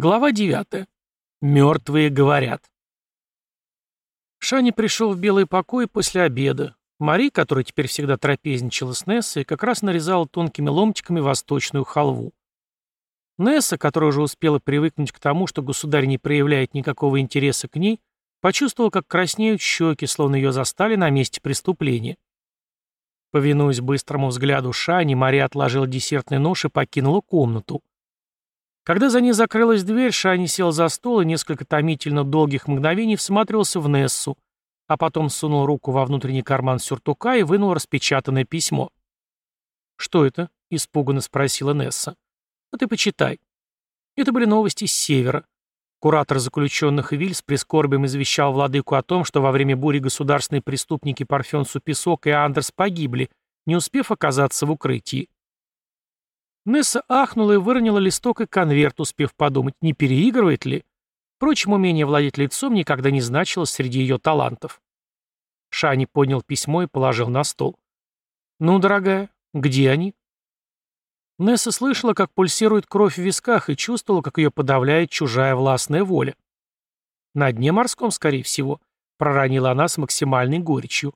Глава 9. Мертвые говорят. Шани пришел в белый покой после обеда. Мари, которая теперь всегда трапезничала с Нессой, как раз нарезала тонкими ломтиками восточную халву. Несса, которая уже успела привыкнуть к тому, что государь не проявляет никакого интереса к ней, почувствовала, как краснеют щеки, словно ее застали на месте преступления. Повинуясь быстрому взгляду Шани, Мари отложила десертный нож и покинула комнату. Когда за ней закрылась дверь, Шани сел за стол и несколько томительно долгих мгновений всматривался в Нессу, а потом сунул руку во внутренний карман сюртука и вынул распечатанное письмо. «Что это?» — испуганно спросила Несса. «А ты почитай». Это были новости с севера. Куратор заключенных Виль с прискорбием извещал владыку о том, что во время бури государственные преступники Парфен Супесок и Андерс погибли, не успев оказаться в укрытии. Несса ахнула и выронила листок и конверт, успев подумать, не переигрывает ли. Впрочем, умение владеть лицом никогда не значилось среди ее талантов. Шани поднял письмо и положил на стол. «Ну, дорогая, где они?» Несса слышала, как пульсирует кровь в висках и чувствовала, как ее подавляет чужая властная воля. «На дне морском, скорее всего», — проронила она с максимальной горечью.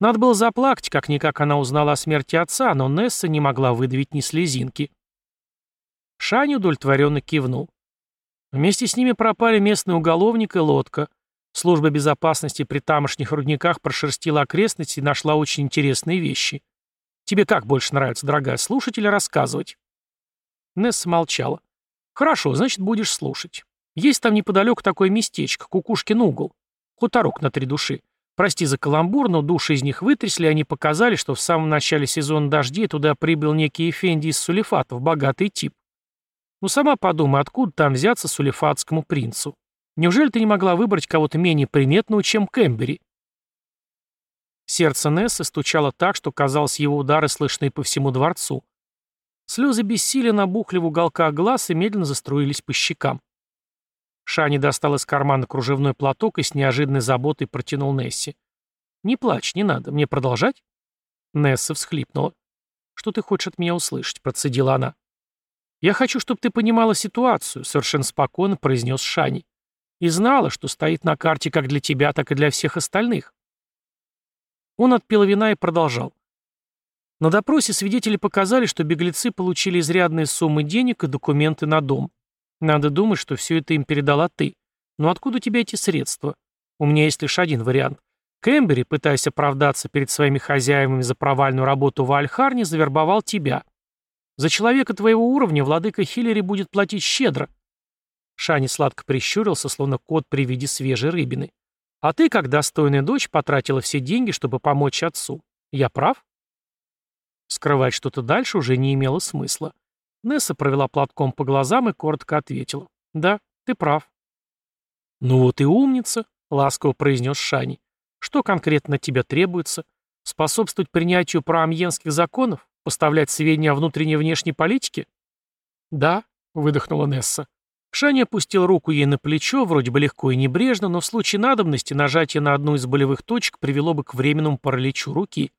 Надо было заплакать, как-никак она узнала о смерти отца, но Несса не могла выдавить ни слезинки. Шани удовлетворенно кивнул. Вместе с ними пропали местный уголовник и лодка. Служба безопасности при тамошних рудниках прошерстила окрестности и нашла очень интересные вещи. Тебе как больше нравится, дорогая, слушать или рассказывать? Несса молчала. Хорошо, значит, будешь слушать. Есть там неподалеку такое местечко, Кукушкин угол. Хуторок на три души. Прости за каламбур, но души из них вытрясли, и они показали, что в самом начале сезона дождей туда прибыл некий Эфенди из Сулифатов, богатый тип. Ну сама подумай, откуда там взяться сулифатскому принцу? Неужели ты не могла выбрать кого-то менее приметного, чем Кэмбери? Сердце Нессы стучало так, что, казалось, его удары слышны по всему дворцу. Слезы бессилия набухли в уголках глаз и медленно заструились по щекам. Шани достал из кармана кружевной платок и с неожиданной заботой протянул Несси. «Не плачь, не надо. Мне продолжать?» Несса всхлипнула. «Что ты хочешь от меня услышать?» — процедила она. «Я хочу, чтобы ты понимала ситуацию», — совершенно спокойно произнес Шани. «И знала, что стоит на карте как для тебя, так и для всех остальных». Он отпил вина и продолжал. На допросе свидетели показали, что беглецы получили изрядные суммы денег и документы на дом. Надо думать, что все это им передала ты. Но откуда у тебя эти средства? У меня есть лишь один вариант. Кэмбери, пытаясь оправдаться перед своими хозяевами за провальную работу в Альхарне, завербовал тебя. За человека твоего уровня владыка Хиллери будет платить щедро. Шани сладко прищурился, словно кот при виде свежей рыбины. А ты, как достойная дочь, потратила все деньги, чтобы помочь отцу. Я прав? Скрывать что-то дальше уже не имело смысла. Несса провела платком по глазам и коротко ответила. «Да, ты прав». «Ну вот и умница», — ласково произнес Шани. «Что конкретно от тебя требуется? Способствовать принятию проамьенских законов? Поставлять сведения о внутренней и внешней политике?» «Да», — выдохнула Несса. Шани опустил руку ей на плечо, вроде бы легко и небрежно, но в случае надобности нажатие на одну из болевых точек привело бы к временному параличу руки.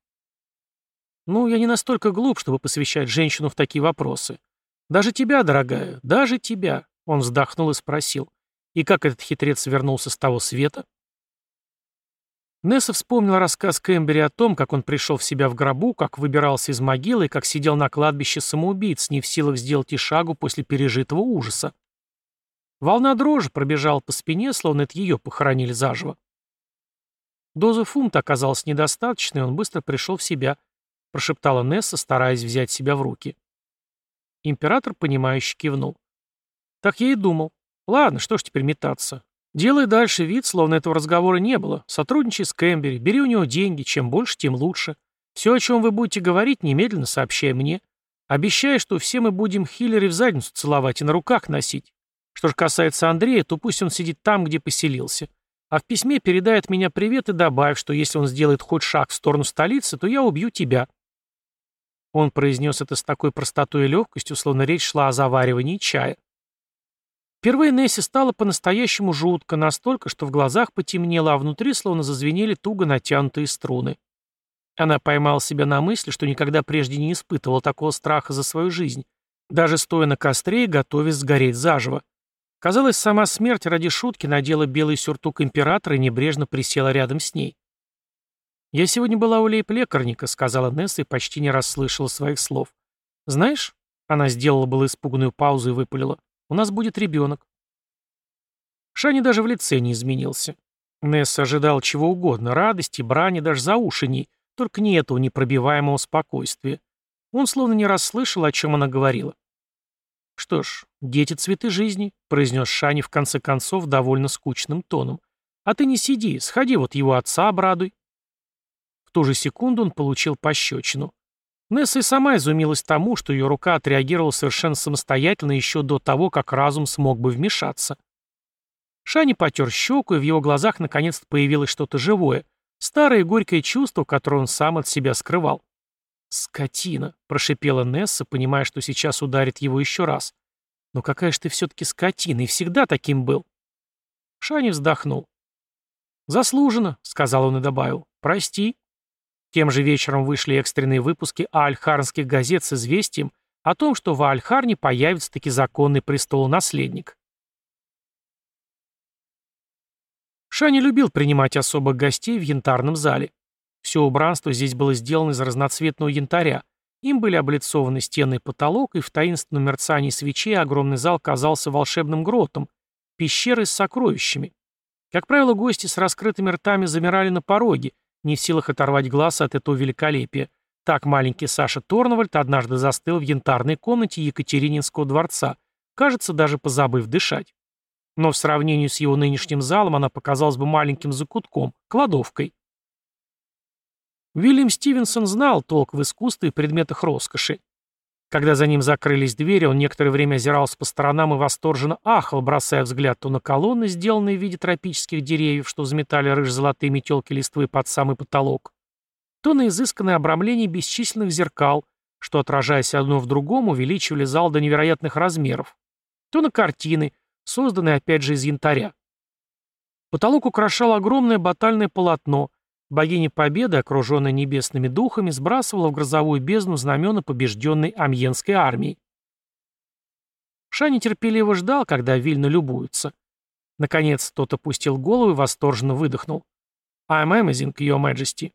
«Ну, я не настолько глуп, чтобы посвящать женщину в такие вопросы. «Даже тебя, дорогая, даже тебя», — он вздохнул и спросил. «И как этот хитрец вернулся с того света?» Несса вспомнил рассказ Кэмбери о том, как он пришел в себя в гробу, как выбирался из могилы и как сидел на кладбище самоубийц, не в силах сделать и шагу после пережитого ужаса. Волна дрожи пробежала по спине, словно это ее похоронили заживо. Доза фунта оказалась недостаточной, он быстро пришел в себя, прошептала Несса, стараясь взять себя в руки. Император, понимающе кивнул. Так я и думал. Ладно, что ж теперь метаться. Делай дальше вид, словно этого разговора не было. Сотрудничай с Кэмбери, бери у него деньги, чем больше, тем лучше. Все, о чем вы будете говорить, немедленно сообщай мне. Обещай, что все мы будем Хиллери в задницу целовать и на руках носить. Что же касается Андрея, то пусть он сидит там, где поселился. А в письме передай от меня привет и добавь, что если он сделает хоть шаг в сторону столицы, то я убью тебя. Он произнес это с такой простотой и легкостью, словно речь шла о заваривании чая. Впервые Несси стало по-настоящему жутко, настолько, что в глазах потемнело, а внутри словно зазвенели туго натянутые струны. Она поймала себя на мысли, что никогда прежде не испытывала такого страха за свою жизнь, даже стоя на костре и готовясь сгореть заживо. Казалось, сама смерть ради шутки надела белый сюртук императора и небрежно присела рядом с ней. «Я сегодня была у лейб-лекарника», — сказала Несса и почти не расслышала своих слов. «Знаешь...» — она сделала было испуганную паузу и выпалила. «У нас будет ребенок». Шани даже в лице не изменился. Несс ожидал чего угодно, радости, брани, даже за уши только не этого непробиваемого спокойствия. Он словно не расслышал, о чем она говорила. «Что ж, дети — цветы жизни», — произнес Шани в конце концов довольно скучным тоном. «А ты не сиди, сходи вот его отца обрадуй». В ту же секунду он получил пощечину. Несса и сама изумилась тому, что ее рука отреагировала совершенно самостоятельно еще до того, как разум смог бы вмешаться. Шани потер щеку, и в его глазах наконец-то появилось что-то живое, старое горькое чувство, которое он сам от себя скрывал. «Скотина!» — прошипела Несса, понимая, что сейчас ударит его еще раз. «Но какая же ты все-таки скотина, и всегда таким был!» Шани вздохнул. «Заслуженно», — сказал он и добавил. «Прости». Тем же вечером вышли экстренные выпуски аальхарнских газет с известием о том, что в Аальхарне появится таки законный престолонаследник. Шани любил принимать особых гостей в янтарном зале. Все убранство здесь было сделано из разноцветного янтаря. Им были облицованы стены и потолок, и в таинственном мерцании свечей огромный зал казался волшебным гротом, пещерой с сокровищами. Как правило, гости с раскрытыми ртами замирали на пороге, не в силах оторвать глаз от этого великолепия. Так маленький Саша Торнвальд однажды застыл в янтарной комнате Екатерининского дворца, кажется, даже позабыв дышать. Но в сравнении с его нынешним залом она показалась бы маленьким закутком, кладовкой. Уильям Стивенсон знал толк в искусстве и предметах роскоши. Когда за ним закрылись двери, он некоторое время озирался по сторонам и восторженно ахал, бросая взгляд то на колонны, сделанные в виде тропических деревьев, что взметали рыж-золотые метелки листвы под самый потолок, то на изысканное обрамление бесчисленных зеркал, что, отражаясь одно в другом, увеличивали зал до невероятных размеров, то на картины, созданные опять же из янтаря. Потолок украшал огромное батальное полотно, Богиня Победы, окруженная небесными духами, сбрасывала в грозовую бездну знамена побежденной амьенской армии. Ша нетерпеливо ждал, когда Вильна любуется. Наконец, тот опустил голову и восторженно выдохнул. «I'm amazing, your majesty».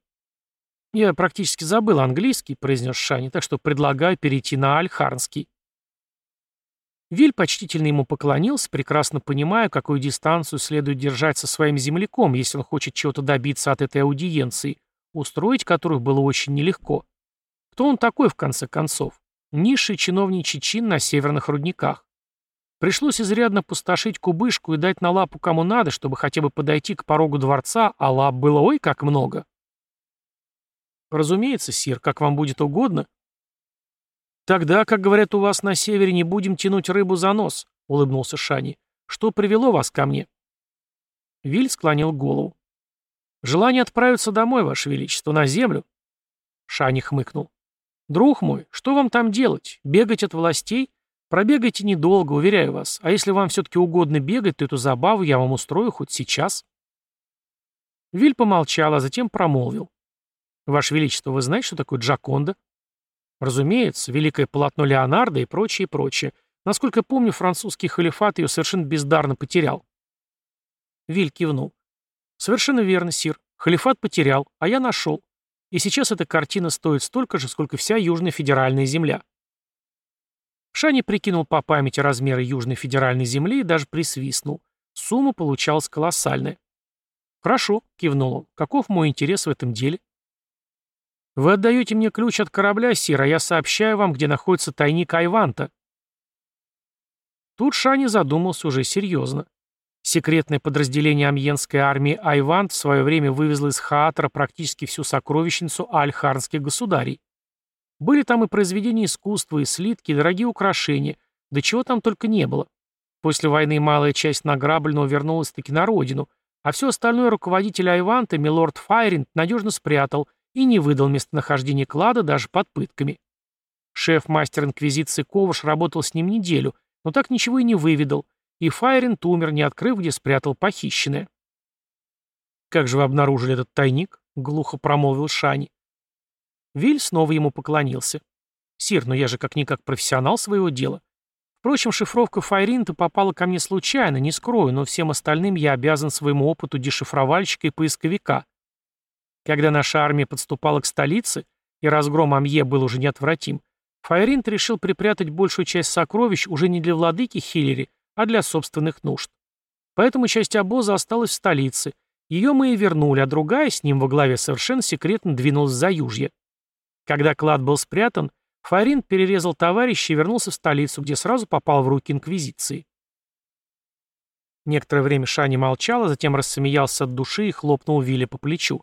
«Я практически забыл английский», — произнес Шани, «так что предлагаю перейти на альхарнский». Виль почтительно ему поклонился, прекрасно понимая, какую дистанцию следует держать со своим земляком, если он хочет чего-то добиться от этой аудиенции, устроить которую было очень нелегко. Кто он такой, в конце концов? Низший чиновничий чин на северных рудниках. Пришлось изрядно пустошить кубышку и дать на лапу кому надо, чтобы хотя бы подойти к порогу дворца, а лап было ой как много. Разумеется, сир, как вам будет угодно, «Тогда, как говорят у вас на севере, не будем тянуть рыбу за нос», — улыбнулся Шани. «Что привело вас ко мне?» Виль склонил голову. «Желание отправиться домой, Ваше Величество, на землю». Шани хмыкнул. «Друг мой, что вам там делать? Бегать от властей? Пробегайте недолго, уверяю вас. А если вам все-таки угодно бегать, то эту забаву я вам устрою хоть сейчас». Виль помолчал, а затем промолвил. «Ваше Величество, вы знаете, что такое Джаконда?» Разумеется, великое полотно Леонардо и прочее, прочее. Насколько помню, французский халифат ее совершенно бездарно потерял. Виль кивнул. Совершенно верно, сир. Халифат потерял, а я нашел. И сейчас эта картина стоит столько же, сколько вся Южная Федеральная земля. Шани прикинул по памяти размеры Южной Федеральной земли и даже присвистнул. Сумма получалась колоссальная. «Хорошо», — кивнул он. «Каков мой интерес в этом деле?» «Вы отдаете мне ключ от корабля, Сир, а я сообщаю вам, где находится тайник Айванта». Тут Шани задумался уже серьезно. Секретное подразделение амьенской армии Айвант в свое время вывезло из Хаатра практически всю сокровищницу альхарнских государей. Были там и произведения искусства, и слитки, и дорогие украшения, да чего там только не было. После войны малая часть награбленного вернулась-таки на родину, а все остальное руководитель Айванта, милорд Файринг, надежно спрятал, и не выдал местонахождение клада даже под пытками. Шеф-мастер Инквизиции Коваш работал с ним неделю, но так ничего и не выведал, и Файрин умер, не открыв, где спрятал похищенное. «Как же вы обнаружили этот тайник?» — глухо промолвил Шани. Виль снова ему поклонился. «Сир, но я же как-никак профессионал своего дела. Впрочем, шифровка Файринта попала ко мне случайно, не скрою, но всем остальным я обязан своему опыту дешифровальщика и поисковика. Когда наша армия подступала к столице, и разгром Амье был уже неотвратим, Файринт решил припрятать большую часть сокровищ уже не для владыки Хиллери, а для собственных нужд. Поэтому часть обоза осталась в столице. Ее мы и вернули, а другая, с ним во главе, совершенно секретно двинулась за южье. Когда клад был спрятан, Фарин перерезал товарища и вернулся в столицу, где сразу попал в руки Инквизиции. Некоторое время Шани молчал, а затем рассмеялся от души и хлопнул Вилли по плечу.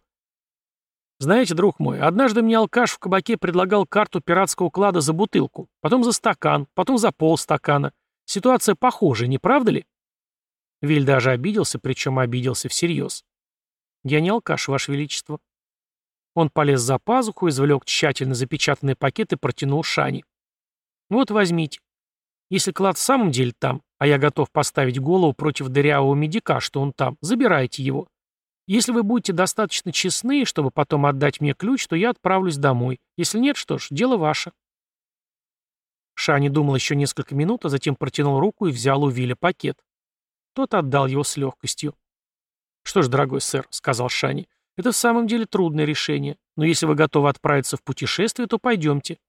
«Знаете, друг мой, однажды мне алкаш в кабаке предлагал карту пиратского клада за бутылку, потом за стакан, потом за полстакана. Ситуация похожая, не правда ли?» Виль даже обиделся, причем обиделся всерьез. «Я не алкаш, Ваше Величество», он полез за пазуху, извлек тщательно запечатанный пакет и протянул Шани. «Вот возьмите. Если клад в самом деле там, а я готов поставить голову против дырявого медика, что он там, забирайте его. Если вы будете достаточно честны, чтобы потом отдать мне ключ, то я отправлюсь домой. Если нет, что ж, дело ваше». Шани думал еще несколько минут, а затем протянул руку и взял у Вилля пакет. Тот отдал его с легкостью. «Что ж, дорогой сэр», — сказал Шани, — это в самом деле трудное решение, но если вы готовы отправиться в путешествие, то пойдемте.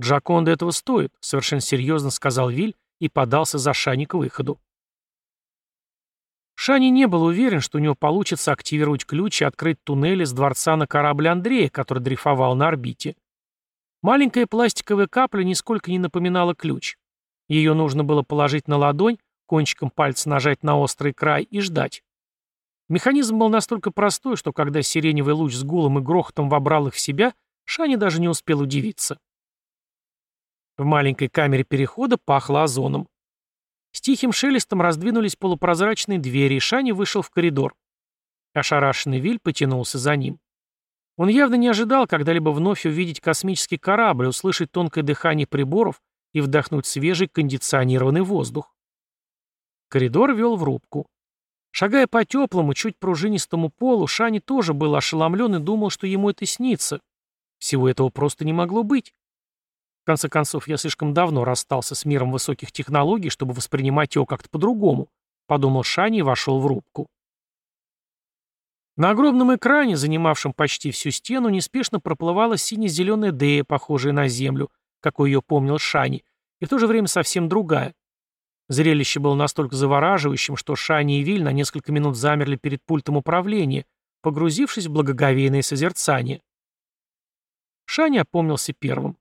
Джаконда этого стоит, совершенно серьезно сказал Виль и подался за Шани к выходу. Шани не был уверен, что у него получится активировать ключ и открыть туннели с дворца на корабль Андрея, который дрейфовал на орбите. Маленькая пластиковая капля нисколько не напоминала ключ. Ее нужно было положить на ладонь, кончиком пальца нажать на острый край и ждать. Механизм был настолько простой, что когда сиреневый луч с гулом и грохотом вобрал их в себя, Шани даже не успел удивиться. В маленькой камере перехода пахло озоном. С тихим шелестом раздвинулись полупрозрачные двери, и Шани вышел в коридор. Ошарашенный Виль потянулся за ним. Он явно не ожидал когда-либо вновь увидеть космический корабль, услышать тонкое дыхание приборов и вдохнуть свежий кондиционированный воздух. Коридор вел в рубку. Шагая по теплому, чуть пружинистому полу, Шани тоже был ошеломлен и думал, что ему это снится. Всего этого просто не могло быть. В конце концов, я слишком давно расстался с миром высоких технологий, чтобы воспринимать его как-то по-другому, подумал Шани и вошел в рубку. На огромном экране, занимавшем почти всю стену, неспешно проплывала сине-зеленая Дея, похожая на Землю, какой ее помнил Шани, и в то же время совсем другая. Зрелище было настолько завораживающим, что Шани и Виль на несколько минут замерли перед пультом управления, погрузившись в благоговейное созерцание. Шани опомнился первым.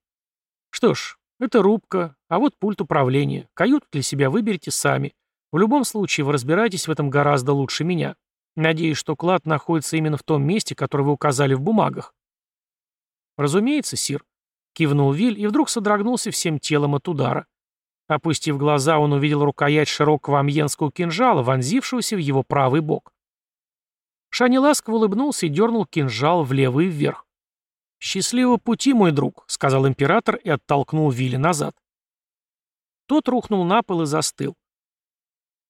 «Что ж, это рубка, а вот пульт управления. Каюту для себя выберите сами. В любом случае, вы разбираетесь в этом гораздо лучше меня. Надеюсь, что клад находится именно в том месте, которое вы указали в бумагах». «Разумеется, Сир», — кивнул Виль и вдруг содрогнулся всем телом от удара. Опустив глаза, он увидел рукоять широкого амьенского кинжала, вонзившегося в его правый бок. Шани ласково улыбнулся и дернул кинжал влево и вверх. «Счастливого пути, мой друг», — сказал император и оттолкнул Вилли назад. Тот рухнул на пол и застыл.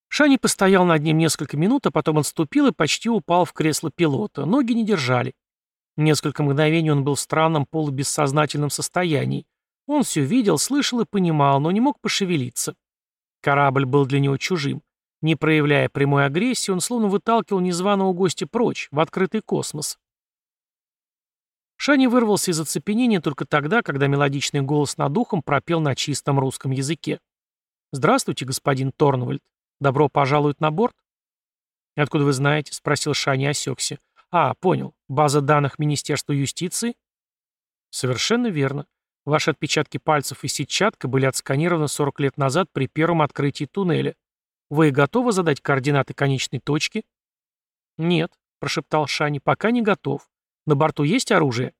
Шани постоял над ним несколько минут, а потом отступил и почти упал в кресло пилота. Ноги не держали. Несколько мгновений он был в странном полубессознательном состоянии. Он все видел, слышал и понимал, но не мог пошевелиться. Корабль был для него чужим. Не проявляя прямой агрессии, он словно выталкивал незваного гостя прочь, в открытый космос. Шани вырвался из оцепенения только тогда, когда мелодичный голос над ухом пропел на чистом русском языке. «Здравствуйте, господин Торнвальд. Добро пожаловать на борт?» «Откуда вы знаете?» — спросил Шани осекся. «А, понял. База данных Министерства юстиции?» «Совершенно верно. Ваши отпечатки пальцев и сетчатка были отсканированы 40 лет назад при первом открытии туннеля. Вы готовы задать координаты конечной точки? Нет, прошептал Шани, пока не готов. На борту есть оружие?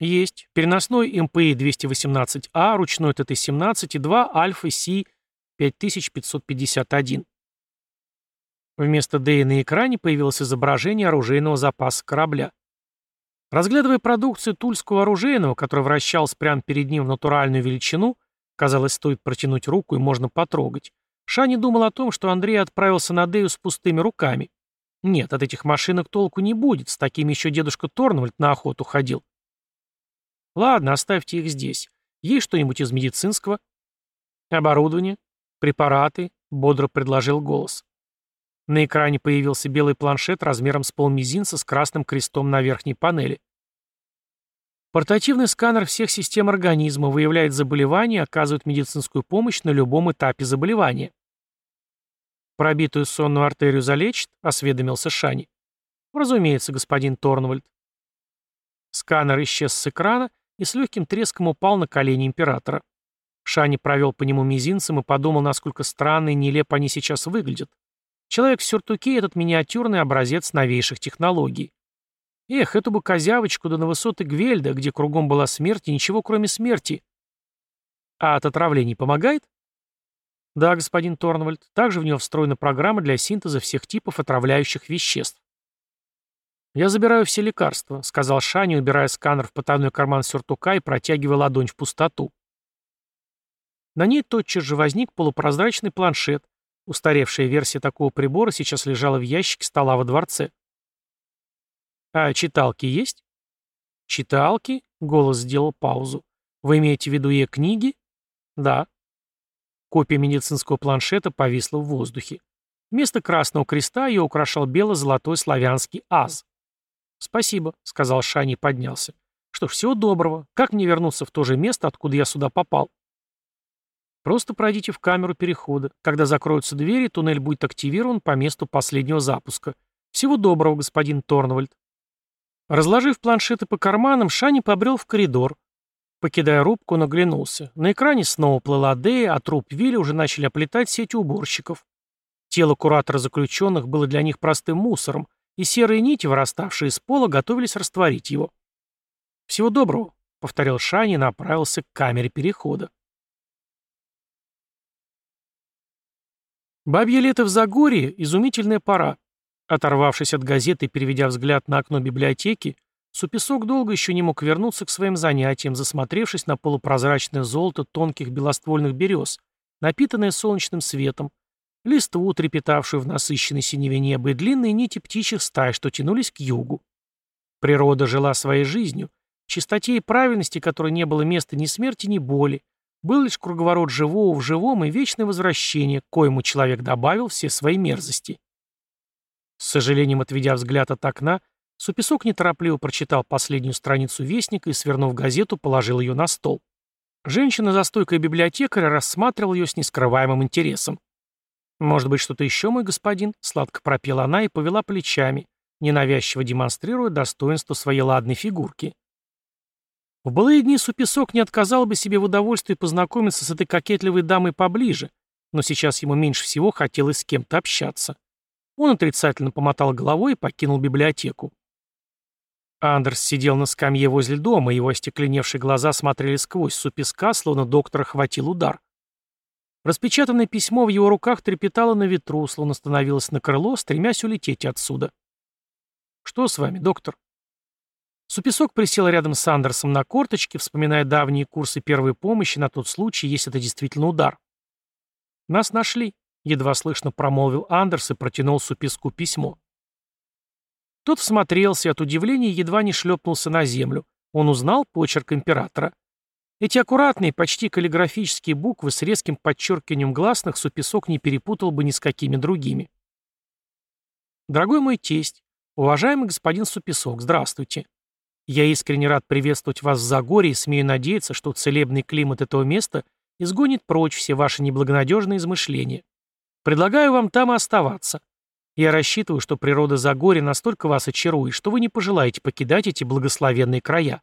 Есть. Переносной МПИ-218А, ручной ТТ-17 и два Альфа Си 5551. Вместо ДЭ на экране появилось изображение оружейного запаса корабля. Разглядывая продукцию тульского оружейного, который вращался прямо перед ним в натуральную величину, казалось, стоит протянуть руку и можно потрогать, Шани думал о том, что Андрей отправился на Дею с пустыми руками. Нет, от этих машинок толку не будет, с такими еще дедушка Торнвальд на охоту ходил. Ладно, оставьте их здесь. Есть что-нибудь из медицинского? «Оборудование? Препараты?» — бодро предложил голос. На экране появился белый планшет размером с полмизинца с красным крестом на верхней панели. Портативный сканер всех систем организма выявляет заболевания и оказывает медицинскую помощь на любом этапе заболевания. «Пробитую сонную артерию залечит?» — осведомился Шани. «Разумеется, господин Торнвальд». Сканер исчез с экрана и с легким треском упал на колени императора. Шани провел по нему мизинцем и подумал, насколько странно и нелепо они сейчас выглядят. Человек в сюртуке — этот миниатюрный образец новейших технологий. Эх, эту бы козявочку да на высоты Гвельда, где кругом была смерть и ничего кроме смерти. А от отравлений помогает? Да, господин Торнвальд. Также в него встроена программа для синтеза всех типов отравляющих веществ. «Я забираю все лекарства», — сказал Шани, убирая сканер в потайной карман сюртука и протягивая ладонь в пустоту. На ней тотчас же возник полупрозрачный планшет. Устаревшая версия такого прибора сейчас лежала в ящике стола во дворце. «А читалки есть?» «Читалки?» — голос сделал паузу. «Вы имеете в виду e-книги?» «Да». Копия медицинского планшета повисла в воздухе. Вместо красного креста ее украшал бело-золотой славянский аз. «Спасибо», — сказал Шани и поднялся. «Что ж, всего доброго. Как мне вернуться в то же место, откуда я сюда попал?» «Просто пройдите в камеру перехода. Когда закроются двери, туннель будет активирован по месту последнего запуска. Всего доброго, господин Торнвальд». Разложив планшеты по карманам, Шани побрел в коридор. Покидая рубку, он оглянулся. На экране снова плыла Дея, а труп Вилли уже начали оплетать сеть уборщиков. Тело куратора заключенных было для них простым мусором, и серые нити, выраставшие из пола, готовились растворить его. «Всего доброго», — повторил Шани и направился к камере перехода. Бабье лето в Загорье — изумительная пора. Оторвавшись от газеты и переведя взгляд на окно библиотеки, Супесок долго еще не мог вернуться к своим занятиям, засмотревшись на полупрозрачное золото тонких белоствольных берез, напитанное солнечным светом, листву, трепетавшую в насыщенной синеве неба, и длинные нити птичьих стай, что тянулись к югу. Природа жила своей жизнью, чистоте и правильности, которой не было места ни смерти, ни боли, был лишь круговорот живого в живом и вечное возвращение, к коему человек добавил все свои мерзости. С сожалением отведя взгляд от окна, Супесок неторопливо прочитал последнюю страницу Вестника и, свернув газету, положил ее на стол. Женщина за стойкой библиотекаря рассматривала ее с нескрываемым интересом. «Может быть, что-то еще, мой господин?» — сладко пропела она и повела плечами, ненавязчиво демонстрируя достоинство своей ладной фигурки. В былые дни Супесок не отказал бы себе в удовольствии познакомиться с этой кокетливой дамой поближе, но сейчас ему меньше всего хотелось с кем-то общаться. Он отрицательно помотал головой и покинул библиотеку. Андерс сидел на скамье возле дома, его остекленевшие глаза смотрели сквозь супеска, словно доктора хватил удар. Распечатанное письмо в его руках трепетало на ветру, словно становилось на крыло, стремясь улететь отсюда. «Что с вами, доктор?» Супесок присел рядом с Андерсом на корточке, вспоминая давние курсы первой помощи на тот случай, если это действительно удар. «Нас нашли», — едва слышно промолвил Андерс и протянул Супеску письмо. Тот всмотрелся от удивления едва не шлепнулся на землю. Он узнал почерк императора. Эти аккуратные, почти каллиграфические буквы с резким подчеркиванием гласных Супесок не перепутал бы ни с какими другими. Дорогой мой тесть, уважаемый господин Супесок, здравствуйте. Я искренне рад приветствовать вас в Загоре и смею надеяться, что целебный климат этого места изгонит прочь все ваши неблагонадежные измышления. Предлагаю вам там и оставаться. Я рассчитываю, что природа Загорья настолько вас очарует, что вы не пожелаете покидать эти благословенные края.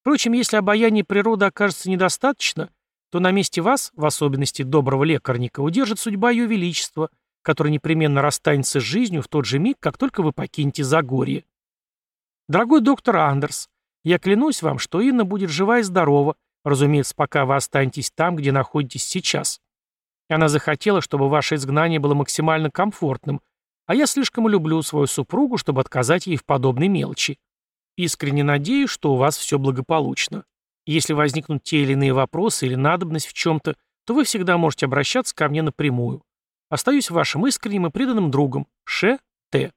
Впрочем, если обаяние природы окажется недостаточно, то на месте вас, в особенности доброго лекарника, удержит судьба ее величества, который непременно расстанется с жизнью в тот же миг, как только вы покинете Загорье. Дорогой доктор Андерс, я клянусь вам, что Инна будет жива и здорова, разумеется, пока вы останетесь там, где находитесь сейчас. Она захотела, чтобы ваше изгнание было максимально комфортным, а я слишком люблю свою супругу, чтобы отказать ей в подобной мелочи. Искренне надеюсь, что у вас все благополучно. Если возникнут те или иные вопросы или надобность в чем-то, то вы всегда можете обращаться ко мне напрямую. Остаюсь вашим искренним и преданным другом. Ш. Т.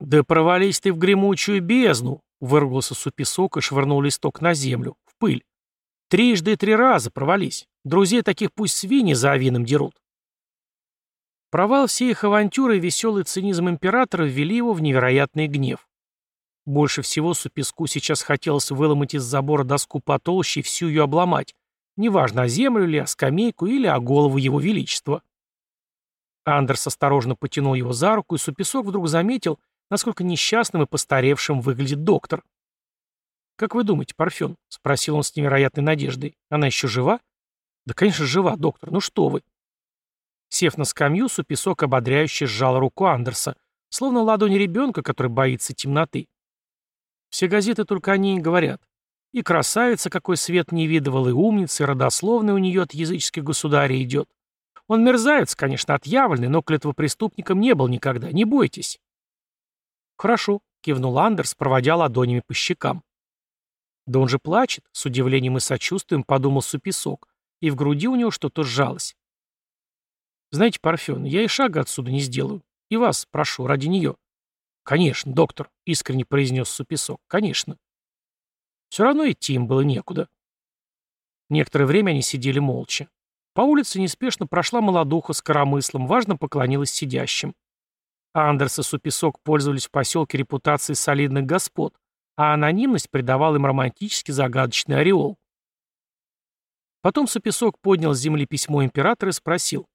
«Да провались ты в гремучую бездну!» — выругался Супесок и швырнул листок на землю, в пыль. «Трижды три раза провались. Друзей таких пусть свиньи за авином дерут. Провал всей их авантюры и веселый цинизм императора ввели его в невероятный гнев. Больше всего Супеску сейчас хотелось выломать из забора доску потолще и всю ее обломать, неважно, о землю ли, о скамейку или о голову его величества. Андерс осторожно потянул его за руку, и Супесок вдруг заметил, насколько несчастным и постаревшим выглядит доктор. «Как вы думаете, Парфен?» — спросил он с невероятной надеждой. «Она еще жива?» «Да, конечно, жива, доктор. Ну что вы?» Сев на скамью, Супесок ободряюще сжал руку Андерса, словно ладонь ребенка, который боится темноты. Все газеты только о ней говорят. И красавица, какой свет не видывал, и умница, и родословная у нее от языческих государей идет. Он мерзавец, конечно, отъявленный, но клетвопреступником не был никогда, не бойтесь. Хорошо, кивнул Андерс, проводя ладонями по щекам. Да он же плачет, с удивлением и сочувствием подумал Супесок, и в груди у него что-то сжалось. Знаете, Парфен, я и шага отсюда не сделаю. И вас прошу, ради нее. Конечно, доктор, искренне произнес Супесок. Конечно. Все равно идти им было некуда. Некоторое время они сидели молча. По улице неспешно прошла молодуха с коромыслом, важно поклонилась сидящим. Андерс и Супесок пользовались в поселке репутацией солидных господ, а анонимность придавала им романтически загадочный ореол. Потом Супесок поднял с земли письмо императора и спросил.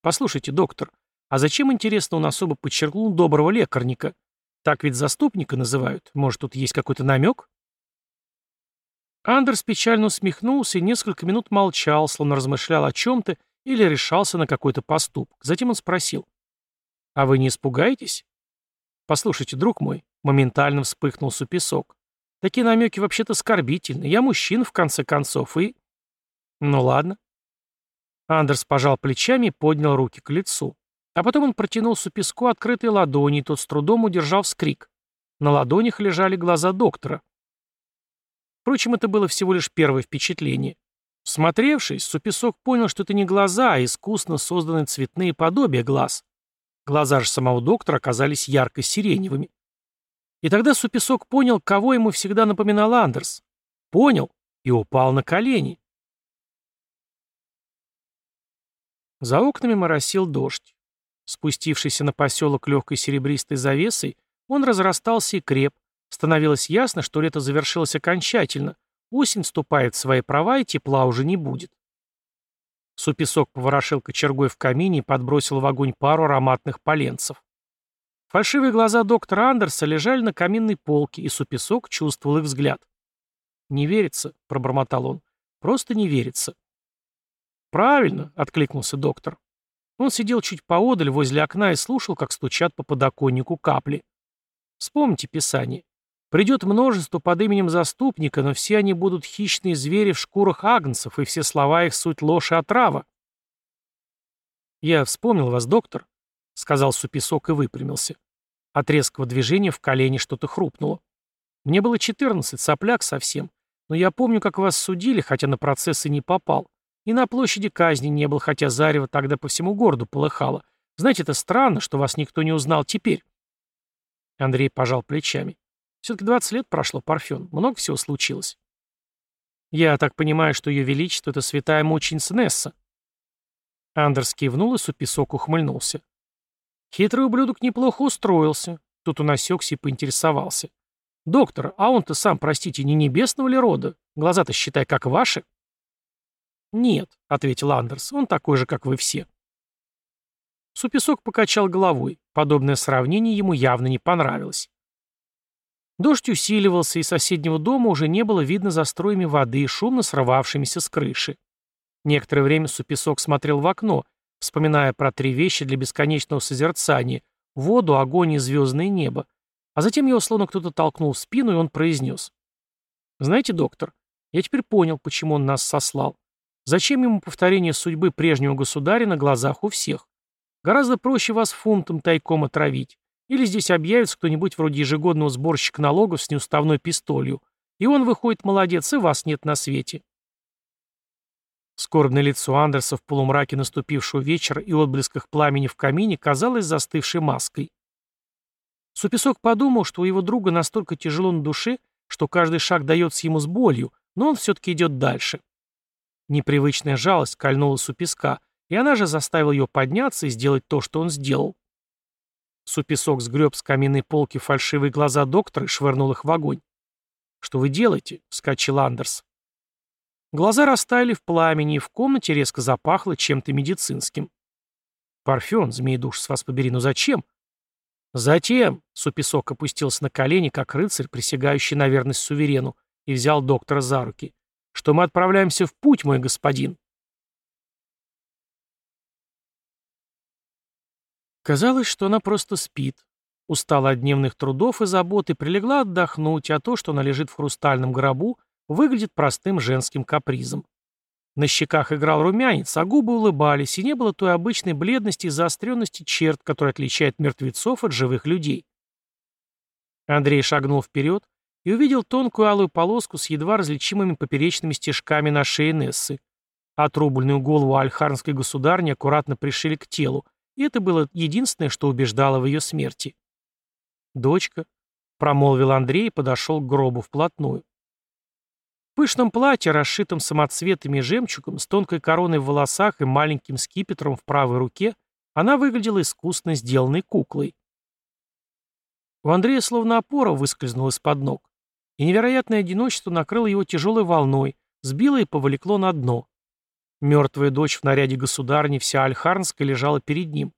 «Послушайте, доктор, а зачем, интересно, он особо подчеркнул доброго лекарника? Так ведь заступника называют. Может, тут есть какой-то намек?» Андерс печально усмехнулся и несколько минут молчал, словно размышлял о чем-то или решался на какой-то поступок. Затем он спросил. «А вы не испугаетесь?» «Послушайте, друг мой», — моментально вспыхнул Супесок. «Такие намеки вообще-то скорбительны. Я мужчина, в конце концов, и...» «Ну ладно». Андерс пожал плечами и поднял руки к лицу. А потом он протянул Супеску открытой ладони, и тот с трудом удержал вскрик. На ладонях лежали глаза доктора. Впрочем, это было всего лишь первое впечатление. Всмотревшись, Супесок понял, что это не глаза, а искусно созданные цветные подобия глаз. Глаза же самого доктора оказались ярко-сиреневыми. И тогда Супесок понял, кого ему всегда напоминал Андерс. Понял и упал на колени. За окнами моросил дождь. Спустившийся на поселок легкой серебристой завесой, он разрастался и креп, Становилось ясно, что лето завершилось окончательно, осень вступает в свои права и тепла уже не будет. Супесок поворошил кочергой в камине и подбросил в огонь пару ароматных поленцев. Фальшивые глаза доктора Андерса лежали на каминной полке, и Супесок чувствовал их взгляд. «Не верится», — пробормотал он. «Просто не верится». «Правильно», — откликнулся доктор. Он сидел чуть поодаль возле окна и слушал, как стучат по подоконнику капли. Вспомните Писание. Придет множество под именем заступника, но все они будут хищные звери в шкурах агнцев, и все слова их суть ложь и отрава. «Я вспомнил вас, доктор», — сказал Супесок и выпрямился. От резкого движения в колене что-то хрупнуло. Мне было четырнадцать, сопляк совсем. Но я помню, как вас судили, хотя на процессы не попал. И на площади казни не был, хотя зарево тогда по всему городу полыхало. Знаете, это странно, что вас никто не узнал теперь. Андрей пожал плечами. Все-таки 20 лет прошло, Парфен. Много всего случилось. Я так понимаю, что ее величество — это святая мученица Несса. Андерс кивнул, и Супесок ухмыльнулся. Хитрый ублюдок неплохо устроился. Тут он осекся и поинтересовался. «Доктор, а он-то сам, простите, не небесного ли рода? Глаза-то, считай, как ваши?» «Нет», — ответил Андерс, — «он такой же, как вы все». Супесок покачал головой. Подобное сравнение ему явно не понравилось. Дождь усиливался, и соседнего дома уже не было видно за струями воды, шумно срывавшимися с крыши. Некоторое время Супесок смотрел в окно, вспоминая про три вещи для бесконечного созерцания — воду, огонь и звездное небо. А затем его словно кто-то толкнул в спину, и он произнес. «Знаете, доктор, я теперь понял, почему он нас сослал. Зачем ему повторение судьбы прежнего государя на глазах у всех? Гораздо проще вас фунтом тайком отравить. Или здесь объявится кто-нибудь вроде ежегодного сборщика налогов с неуставной пистолью, и он выходит молодец, и вас нет на свете. Скорбное лицо Андерса в полумраке наступившего вечера и отблесках пламени в камине казалось застывшей маской. Супесок подумал, что у его друга настолько тяжело на душе, что каждый шаг дается ему с болью, но он все-таки идет дальше. Непривычная жалость кольнулась у песка, и она же заставила ее подняться и сделать то, что он сделал. Супесок сгреб с каминной полки фальшивые глаза доктора и швырнул их в огонь. «Что вы делаете?» — вскочил Андерс. Глаза растаяли в пламени, и в комнате резко запахло чем-то медицинским. «Парфен, змеедуш, с вас побери, ну зачем?» «Затем», — Супесок опустился на колени, как рыцарь, присягающий на верность суверену, и взял доктора за руки, «что мы отправляемся в путь, мой господин». Казалось, что она просто спит. Устала от дневных трудов и забот и прилегла отдохнуть, а то, что она лежит в хрустальном гробу, выглядит простым женским капризом. На щеках играл румянец, а губы улыбались, и не было той обычной бледности и заостренности черт, которая отличает мертвецов от живых людей. Андрей шагнул вперед и увидел тонкую алую полоску с едва различимыми поперечными стежками на шее Нессы. Отрубленную голову альхарнской государни аккуратно пришили к телу, и это было единственное, что убеждало в ее смерти. «Дочка», — промолвил Андрей и подошел к гробу вплотную. В пышном платье, расшитом самоцветами и жемчугом, с тонкой короной в волосах и маленьким скипетром в правой руке, она выглядела искусно сделанной куклой. У Андрея словно опора выскользнула из-под ног, и невероятное одиночество накрыло его тяжелой волной, сбило и повлекло на дно. Мертвая дочь в наряде государни, вся Альхарнская, лежала перед ним.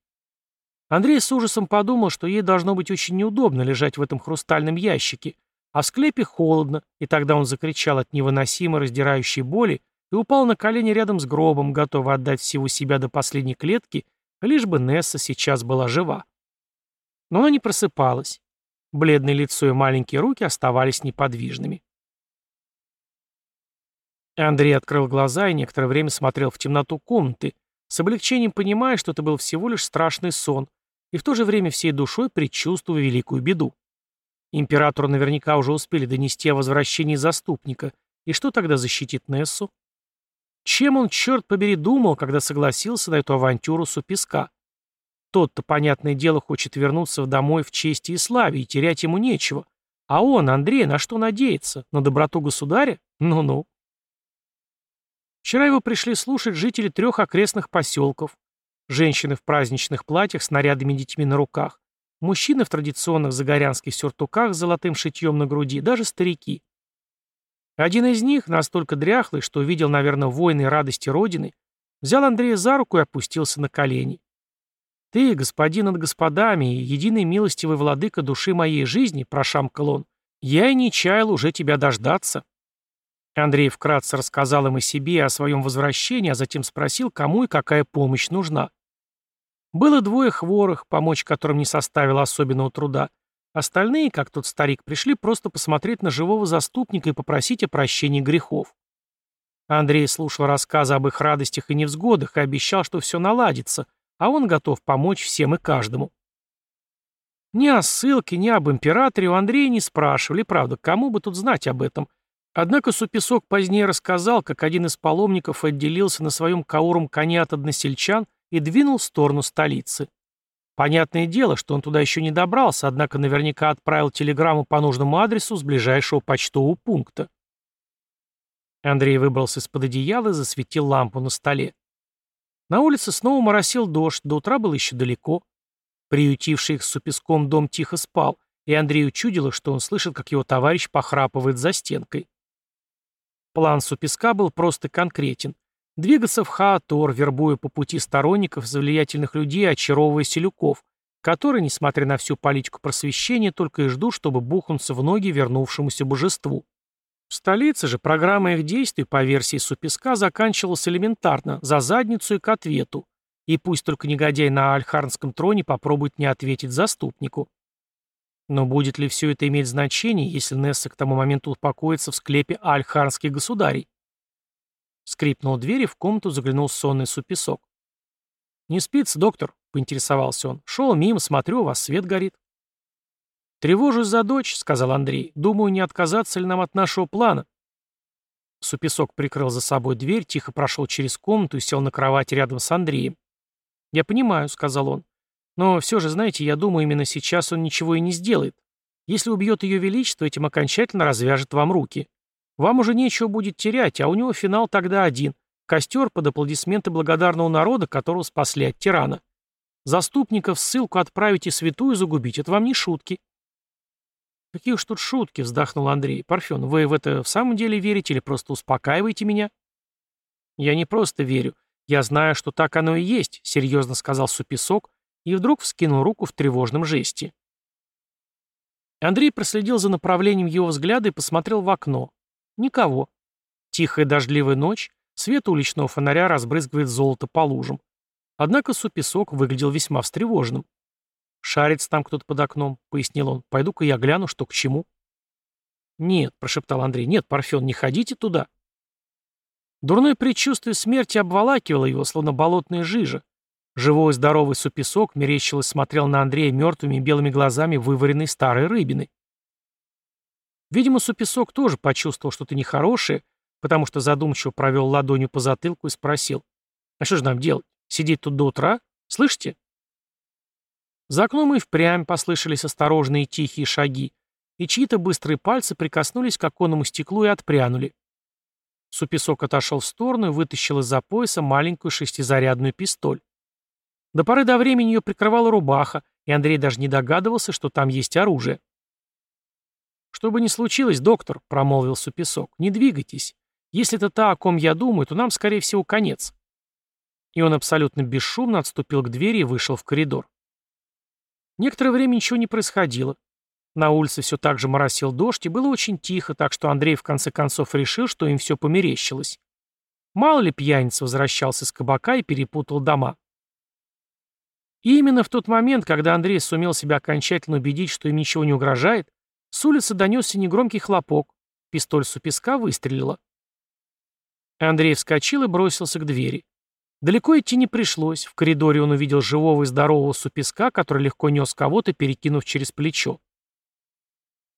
Андрей с ужасом подумал, что ей должно быть очень неудобно лежать в этом хрустальном ящике, а в склепе холодно, и тогда он закричал от невыносимо раздирающей боли и упал на колени рядом с гробом, готовый отдать всего себя до последней клетки, лишь бы Несса сейчас была жива. Но она не просыпалась. Бледное лицо и маленькие руки оставались неподвижными. Андрей открыл глаза и некоторое время смотрел в темноту комнаты, с облегчением понимая, что это был всего лишь страшный сон, и в то же время всей душой предчувствуя великую беду. Императору наверняка уже успели донести о возвращении заступника, и что тогда защитит Нессу? Чем он, черт побери, думал, когда согласился на эту авантюру с у песка? Тот-то, понятное дело, хочет вернуться домой в чести и славе, и терять ему нечего. А он, Андрей, на что надеется? На доброту государя? Ну-ну. Вчера его пришли слушать жители трех окрестных поселков. Женщины в праздничных платьях с нарядами детьми на руках, мужчины в традиционных загорянских сюртуках с золотым шитьем на груди, даже старики. Один из них, настолько дряхлый, что увидел, наверное, войны и радости Родины, взял Андрея за руку и опустился на колени. «Ты, господин над господами и единый милостивый владыка души моей жизни», — прошамкал он, — «я и не чаял уже тебя дождаться». Андрей вкратце рассказал им о себе и о своем возвращении, а затем спросил, кому и какая помощь нужна. Было двое хворых, помочь которым не составило особенного труда. Остальные, как тот старик, пришли просто посмотреть на живого заступника и попросить о прощении грехов. Андрей слушал рассказы об их радостях и невзгодах и обещал, что все наладится, а он готов помочь всем и каждому. Ни о ссылке, ни об императоре у Андрея не спрашивали, правда, кому бы тут знать об этом. Однако Супесок позднее рассказал, как один из паломников отделился на своем кауром коне от односельчан и двинул в сторону столицы. Понятное дело, что он туда еще не добрался, однако наверняка отправил телеграмму по нужному адресу с ближайшего почтового пункта. Андрей выбрался из-под одеяла и засветил лампу на столе. На улице снова моросил дождь, до утра было еще далеко. Приютивший их с Супеском дом тихо спал, и Андрею чудило, что он слышит, как его товарищ похрапывает за стенкой. План Суписка был просто конкретен. Двигаться в Хаатор, вербуя по пути сторонников влиятельных людей, очаровывая селюков, которые, несмотря на всю политику просвещения, только и ждут, чтобы бухнуться в ноги вернувшемуся божеству. В столице же программа их действий по версии Суписка заканчивалась элементарно, за задницу и к ответу. И пусть только негодяй на Альхарнском троне попробует не ответить заступнику. Но будет ли все это иметь значение, если Несса к тому моменту успокоится в склепе альхарнских государей? Скрипнул дверь, и в комнату заглянул сонный супесок. «Не спится, доктор?» — поинтересовался он. «Шел мимо, смотрю, у вас свет горит». «Тревожусь за дочь», — сказал Андрей. «Думаю, не отказаться ли нам от нашего плана». Супесок прикрыл за собой дверь, тихо прошел через комнату и сел на кровати рядом с Андреем. «Я понимаю», — сказал он. Но все же, знаете, я думаю, именно сейчас он ничего и не сделает. Если убьет ее величество, этим окончательно развяжет вам руки. Вам уже нечего будет терять, а у него финал тогда один. Костер под аплодисменты благодарного народа, которого спасли от тирана. Заступников ссылку отправить и святую загубить — это вам не шутки. «Какие уж тут шутки», — вздохнул Андрей. «Парфен, вы в это в самом деле верите или просто успокаиваете меня?» «Я не просто верю. Я знаю, что так оно и есть», — серьезно сказал Супесок и вдруг вскинул руку в тревожном жесте. Андрей проследил за направлением его взгляда и посмотрел в окно. Никого. Тихая дождливая ночь, свет уличного фонаря разбрызгивает золото по лужам. Однако Супесок выглядел весьма встревоженным. «Шарится там кто-то под окном», — пояснил он. «Пойду-ка я гляну, что к чему». «Нет», — прошептал Андрей, — «нет, Парфен, не ходите туда». Дурное предчувствие смерти обволакивало его, словно болотная жижа. Живой здоровый супесок мерещилось смотрел на Андрея мертвыми белыми глазами вываренной старой рыбины. Видимо, супесок тоже почувствовал что-то нехорошее, потому что задумчиво провел ладонью по затылку и спросил. «А что же нам делать? Сидеть тут до утра? Слышите?» За окном и впрямь послышались осторожные тихие шаги, и чьи-то быстрые пальцы прикоснулись к оконному стеклу и отпрянули. Супесок отошел в сторону и вытащил из-за пояса маленькую шестизарядную пистоль. До поры до времени ее прикрывала рубаха, и Андрей даже не догадывался, что там есть оружие. «Что бы ни случилось, доктор», — промолвил Супесок, — «не двигайтесь. Если это та, о ком я думаю, то нам, скорее всего, конец». И он абсолютно бесшумно отступил к двери и вышел в коридор. Некоторое время ничего не происходило. На улице все так же моросил дождь, и было очень тихо, так что Андрей в конце концов решил, что им все померещилось. Мало ли пьяница возвращался с кабака и перепутал дома. И именно в тот момент, когда Андрей сумел себя окончательно убедить, что им ничего не угрожает, с улицы донесся негромкий хлопок. Пистоль с у песка выстрелила. Андрей вскочил и бросился к двери. Далеко идти не пришлось. В коридоре он увидел живого и здорового суписка, который легко нес кого-то, перекинув через плечо.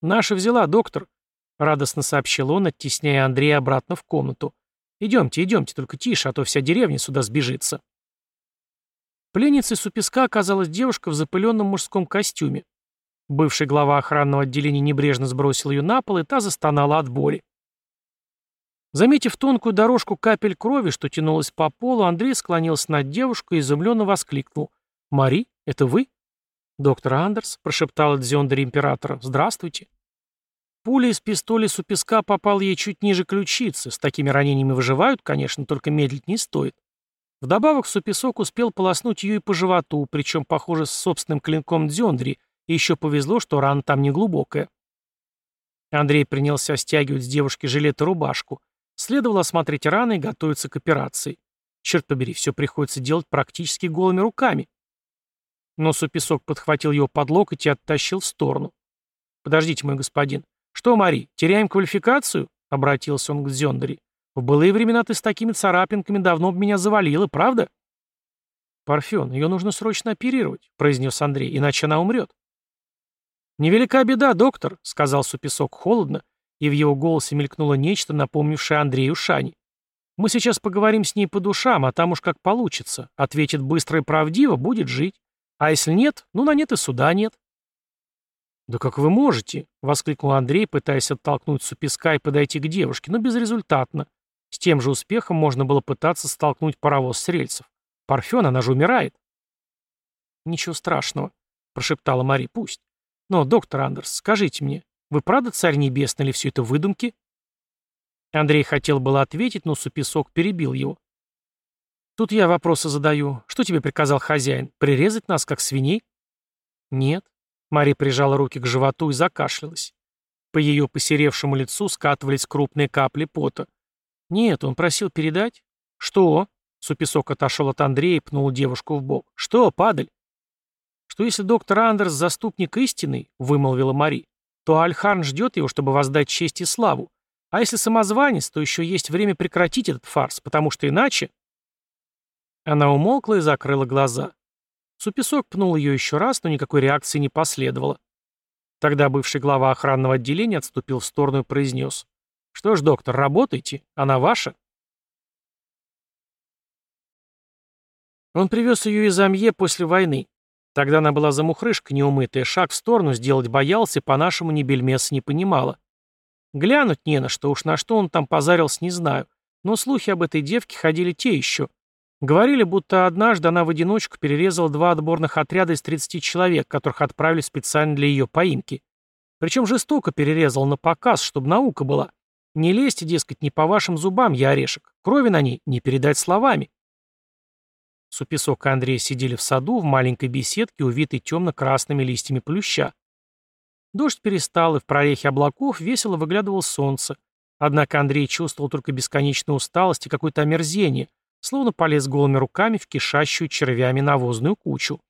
«Наша взяла, доктор», — радостно сообщил он, оттесняя Андрея обратно в комнату. «Идемте, идемте, только тише, а то вся деревня сюда сбежится». Пленницей суписка оказалась девушка в запыленном мужском костюме. Бывший глава охранного отделения небрежно сбросил ее на пол, и та застонала от боли. Заметив тонкую дорожку капель крови, что тянулась по полу, Андрей склонился над девушкой и изумленно воскликнул. «Мари, это вы?» «Доктор Андерс», — прошептал Дзёндарь императора, — «здравствуйте». Пуля из пистоля с у попала ей чуть ниже ключицы. С такими ранениями выживают, конечно, только медлить не стоит. Вдобавок Супесок успел полоснуть ее и по животу, причем, похоже, с собственным клинком Дзёндри, и еще повезло, что рана там не глубокая. Андрей принялся стягивать с девушки жилет и рубашку. Следовало осмотреть раны и готовиться к операции. Черт побери, все приходится делать практически голыми руками. Но Супесок подхватил его под локоть и оттащил в сторону. «Подождите, мой господин. Что, Мари, теряем квалификацию?» — обратился он к Зёндери. «В былые времена ты с такими царапинками давно бы меня завалила, правда?» «Парфен, ее нужно срочно оперировать», — произнес Андрей, — «иначе она умрет». «Невелика беда, доктор», — сказал Супесок холодно, и в его голосе мелькнуло нечто, напомнившее Андрею Шани. «Мы сейчас поговорим с ней по душам, а там уж как получится. Ответит быстро и правдиво, будет жить. А если нет, ну на нет и суда нет». «Да как вы можете?» — воскликнул Андрей, пытаясь оттолкнуть Суписка и подойти к девушке, но безрезультатно. С тем же успехом можно было пытаться столкнуть паровоз с рельсов. Парфен, она же умирает. «Ничего страшного», — прошептала Мари, — «пусть. Но, доктор Андерс, скажите мне, вы правда царь небесный или все это выдумки?» Андрей хотел было ответить, но Супесок перебил его. «Тут я вопросы задаю. Что тебе приказал хозяин? Прирезать нас, как свиней?» «Нет». Мария прижала руки к животу и закашлялась. По ее посеревшему лицу скатывались крупные капли пота. «Нет, он просил передать». «Что?» Супесок отошел от Андрея и пнул девушку в бок. «Что, падаль?» «Что если доктор Андерс заступник истины?» — вымолвила Мари то Альхан ждет его, чтобы воздать честь и славу. А если самозванец, то еще есть время прекратить этот фарс, потому что иначе... Она умолкла и закрыла глаза. Супесок пнул ее еще раз, но никакой реакции не последовало. Тогда бывший глава охранного отделения отступил в сторону и произнес. «Что ж, доктор, работайте, она ваша». Он привез ее из Амье после войны. Тогда она была замухрышка неумытая, шаг в сторону сделать боялся по-нашему ни бельмеса не понимала. Глянуть не на что, уж на что он там позарился, не знаю. но слухи об этой девке ходили те еще. Говорили, будто однажды она в одиночку перерезала два отборных отряда из 30 человек, которых отправили специально для ее поимки. Причем жестоко перерезал на показ, чтобы наука была. Не лезьте, дескать, не по вашим зубам, я орешек. Крови на ней не передать словами. Супесок и Андрей сидели в саду в маленькой беседке, увитой темно-красными листьями плюща. Дождь перестал, и в прорехе облаков весело выглядывало солнце. Однако Андрей чувствовал только бесконечную усталость и какое-то омерзение, словно полез голыми руками в кишащую червями навозную кучу.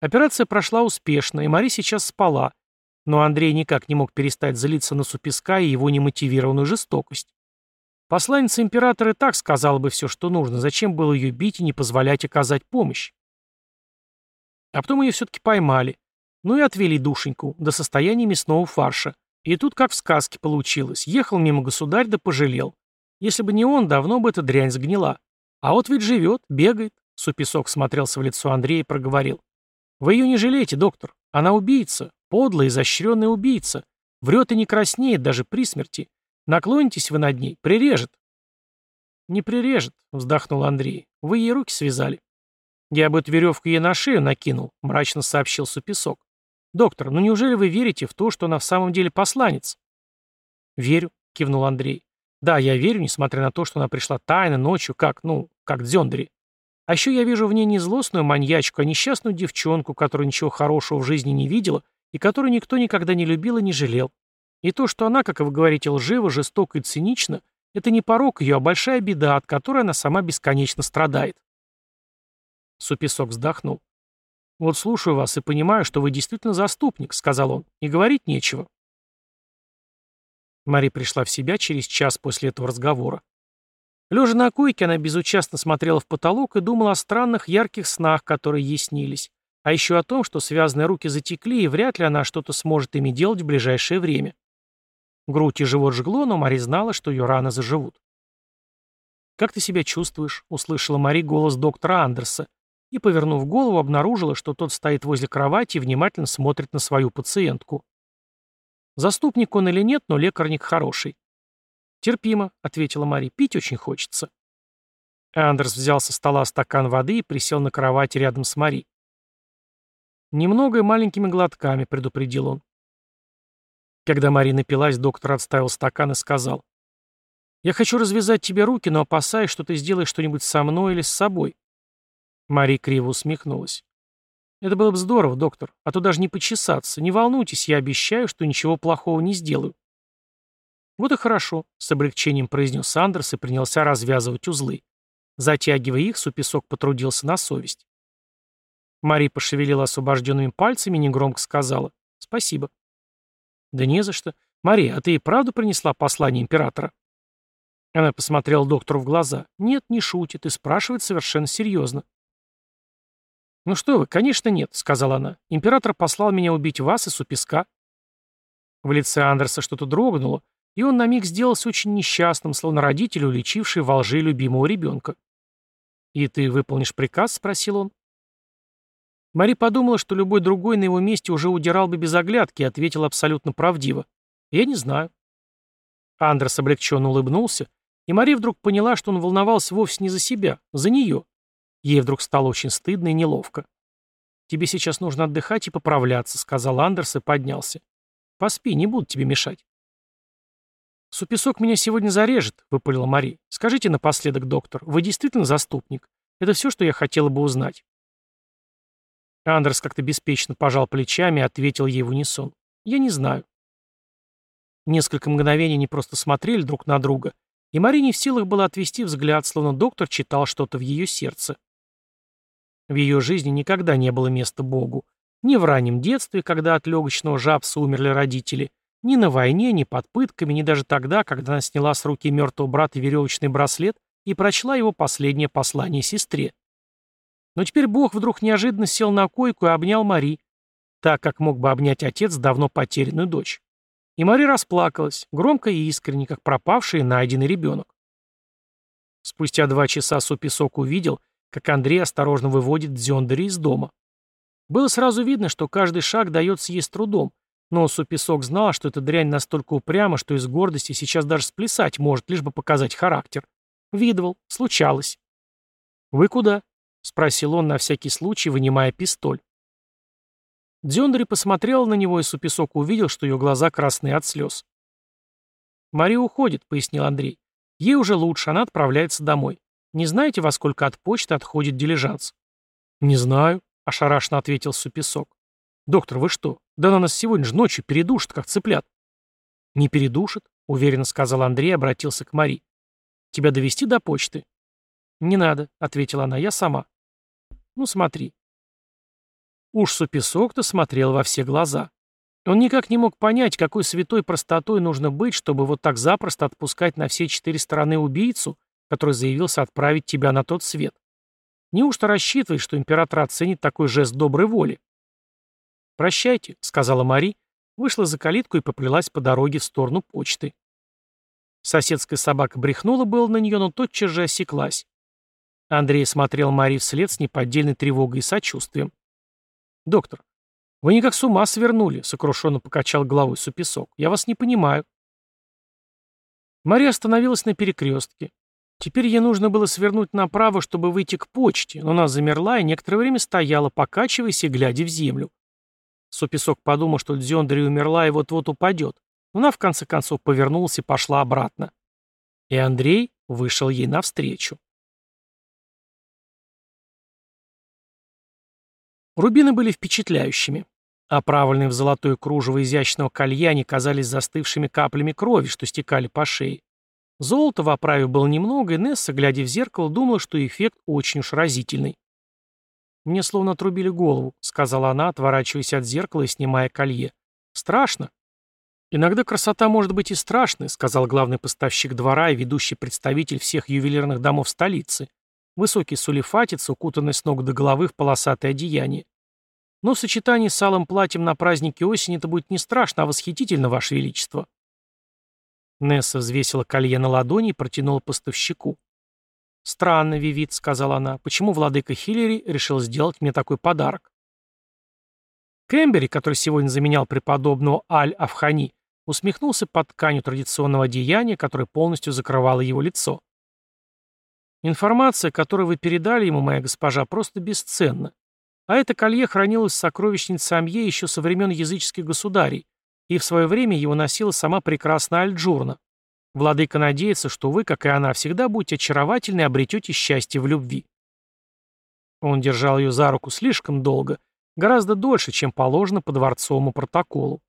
Операция прошла успешно, и Мари сейчас спала, но Андрей никак не мог перестать злиться на Суписка и его немотивированную жестокость. Посланница императора и так сказала бы все, что нужно, зачем было ее бить и не позволять оказать помощь. А потом ее все-таки поймали, ну и отвели душеньку до состояния мясного фарша. И тут как в сказке получилось, ехал мимо государь да пожалел. Если бы не он, давно бы эта дрянь сгнила. А вот ведь живет, бегает. Супесок смотрелся в лицо Андрея и проговорил. Вы ее не жалеете, доктор. Она убийца, подлая, изощренная убийца. Врет и не краснеет, даже при смерти. Наклонитесь вы над ней, прирежет. Не прирежет, вздохнул Андрей. Вы ей руки связали. Я бы эту веревку ей на шею накинул, мрачно сообщил Супесок. Доктор, ну неужели вы верите в то, что она в самом деле посланец? Верю, кивнул Андрей. Да, я верю, несмотря на то, что она пришла тайно, ночью, как, ну, как Дзёндери. А еще я вижу в ней не злостную маньячку, а несчастную девчонку, которая ничего хорошего в жизни не видела и которую никто никогда не любил и не жалел. И то, что она, как вы говорите, лжива, жестока и цинична, это не порок ее, а большая беда, от которой она сама бесконечно страдает. Супесок вздохнул. «Вот слушаю вас и понимаю, что вы действительно заступник», — сказал он, — «и говорить нечего». Мари пришла в себя через час после этого разговора. Лежа на койке, она безучастно смотрела в потолок и думала о странных ярких снах, которые ей снились, а еще о том, что связанные руки затекли, и вряд ли она что-то сможет ими делать в ближайшее время. Грудь и живот жгло, но Мари знала, что ее раны заживут. «Как ты себя чувствуешь?» — услышала Мари голос доктора Андерса и, повернув голову, обнаружила, что тот стоит возле кровати и внимательно смотрит на свою пациентку. Заступник он или нет, но лекарник хороший. «Терпимо», — ответила Мари, — «пить очень хочется». Андерс взял со стола стакан воды и присел на кровати рядом с Мари. «Немного и маленькими глотками», — предупредил он. Когда Мари напилась, доктор отставил стакан и сказал. «Я хочу развязать тебе руки, но опасаюсь, что ты сделаешь что-нибудь со мной или с собой». Мари криво усмехнулась. «Это было бы здорово, доктор, а то даже не почесаться. Не волнуйтесь, я обещаю, что ничего плохого не сделаю». «Вот и хорошо», — с облегчением произнес Андерс и принялся развязывать узлы. Затягивая их, Супесок потрудился на совесть. Мари пошевелила освобожденными пальцами и негромко сказала «Спасибо». «Да не за что. Мари, а ты и правда принесла послание императора?» Она посмотрела доктору в глаза. «Нет, не шутит и спрашивает совершенно серьезно». «Ну что вы, конечно нет», — сказала она. «Император послал меня убить вас и Суписка». В лице Андерса что-то дрогнуло, и он на миг сделался очень несчастным, словно родитель, уличивший во лжи любимого ребенка. «И ты выполнишь приказ?» — спросил он. Мари подумала, что любой другой на его месте уже удирал бы без оглядки и ответил абсолютно правдиво. «Я не знаю». Андерс облегченно улыбнулся, и Мари вдруг поняла, что он волновался вовсе не за себя, за нее. Ей вдруг стало очень стыдно и неловко. «Тебе сейчас нужно отдыхать и поправляться», — сказал Андерс и поднялся. «Поспи, не буду тебе мешать». «Супесок меня сегодня зарежет», — выпалила Мари. «Скажите напоследок, доктор, вы действительно заступник? Это все, что я хотела бы узнать». Андерс как-то беспечно пожал плечами и ответил ей в унисон. «Я не знаю». Несколько мгновений они просто смотрели друг на друга, и Мари не в силах была отвести взгляд, словно доктор читал что-то в ее сердце. В ее жизни никогда не было места Богу. Ни в раннем детстве, когда от легочного жабса умерли родители, ни на войне, ни под пытками, ни даже тогда, когда она сняла с руки мертвого брата веревочный браслет и прочла его последнее послание сестре. Но теперь Бог вдруг неожиданно сел на койку и обнял Мари, так как мог бы обнять отец давно потерянную дочь. И Мари расплакалась, громко и искренне, как пропавший и найденный ребенок. Спустя два часа Супесок увидел, как Андрей осторожно выводит Дзёндери из дома. Было сразу видно, что каждый шаг дается ей с трудом, но Супесок знал, что эта дрянь настолько упряма, что из гордости сейчас даже сплясать может, лишь бы показать характер. «Видывал. Случалось». «Вы куда?» — спросил он на всякий случай, вынимая пистоль. Дзёндри посмотрел на него, и Супесок увидел, что ее глаза красные от слез. «Мария уходит», — пояснил Андрей. «Ей уже лучше, она отправляется домой. Не знаете, во сколько от почты отходит дилижанс?» «Не знаю», — ошарашенно ответил Супесок. «Доктор, вы что? Да она нас сегодня же ночью передушит, как цыплят». «Не передушит», — уверенно сказал Андрей и обратился к Мари. «Тебя довести до почты?» «Не надо», — ответила она, — «я сама». «Ну, смотри». Уж Супесок-то смотрел во все глаза. Он никак не мог понять, какой святой простотой нужно быть, чтобы вот так запросто отпускать на все четыре стороны убийцу, который заявился отправить тебя на тот свет. Неужто рассчитывает, что император оценит такой жест доброй воли? «Прощайте», — сказала Мари, вышла за калитку и поплелась по дороге в сторону почты. Соседская собака брехнула было на нее, но тотчас же осеклась. Андрей смотрел Мари вслед с неподдельной тревогой и сочувствием. «Доктор, вы никак с ума свернули», — сокрушенно покачал головой Супесок. «Я вас не понимаю». Мария остановилась на перекрестке. Теперь ей нужно было свернуть направо, чтобы выйти к почте, но она замерла и некоторое время стояла, покачиваясь и глядя в землю. Супесок подумал, что Дзёндри умерла и вот-вот упадет, но она в конце концов повернулась и пошла обратно. И Андрей вышел ей навстречу. Рубины были впечатляющими. Оправленные в золотое кружево изящного колья они казались застывшими каплями крови, что стекали по шее. Золота в оправе было немного, и Несса, глядя в зеркало, думала, что эффект очень уж разительный. «Мне словно отрубили голову», — сказала она, отворачиваясь от зеркала и снимая колье. «Страшно». «Иногда красота может быть и страшной», — сказал главный поставщик двора и ведущий представитель всех ювелирных домов столицы. Высокий сулифатец, укутанный с ног до головы в полосатое одеяние. Но в сочетании с алым платьем на празднике осени это будет не страшно, а восхитительно, Ваше Величество. Несса взвесила колье на ладони и протянула поставщику. «Странно, Вивит», — сказала она, — «почему владыка Хиллери решил сделать мне такой подарок?» Кэмбери, который сегодня заменял преподобного Аль-Афхани, усмехнулся под тканью традиционного одеяния, которое полностью закрывало его лицо. «Информация, которую вы передали ему, моя госпожа, просто бесценна. А это колье хранилось в сокровищнице Амье еще со времен языческих государей, и в свое время его носила сама прекрасная Альджурна. Владыка надеется, что вы, как и она, всегда будете очаровательны и обретете счастье в любви. Он держал ее за руку слишком долго, гораздо дольше, чем положено по дворцовому протоколу.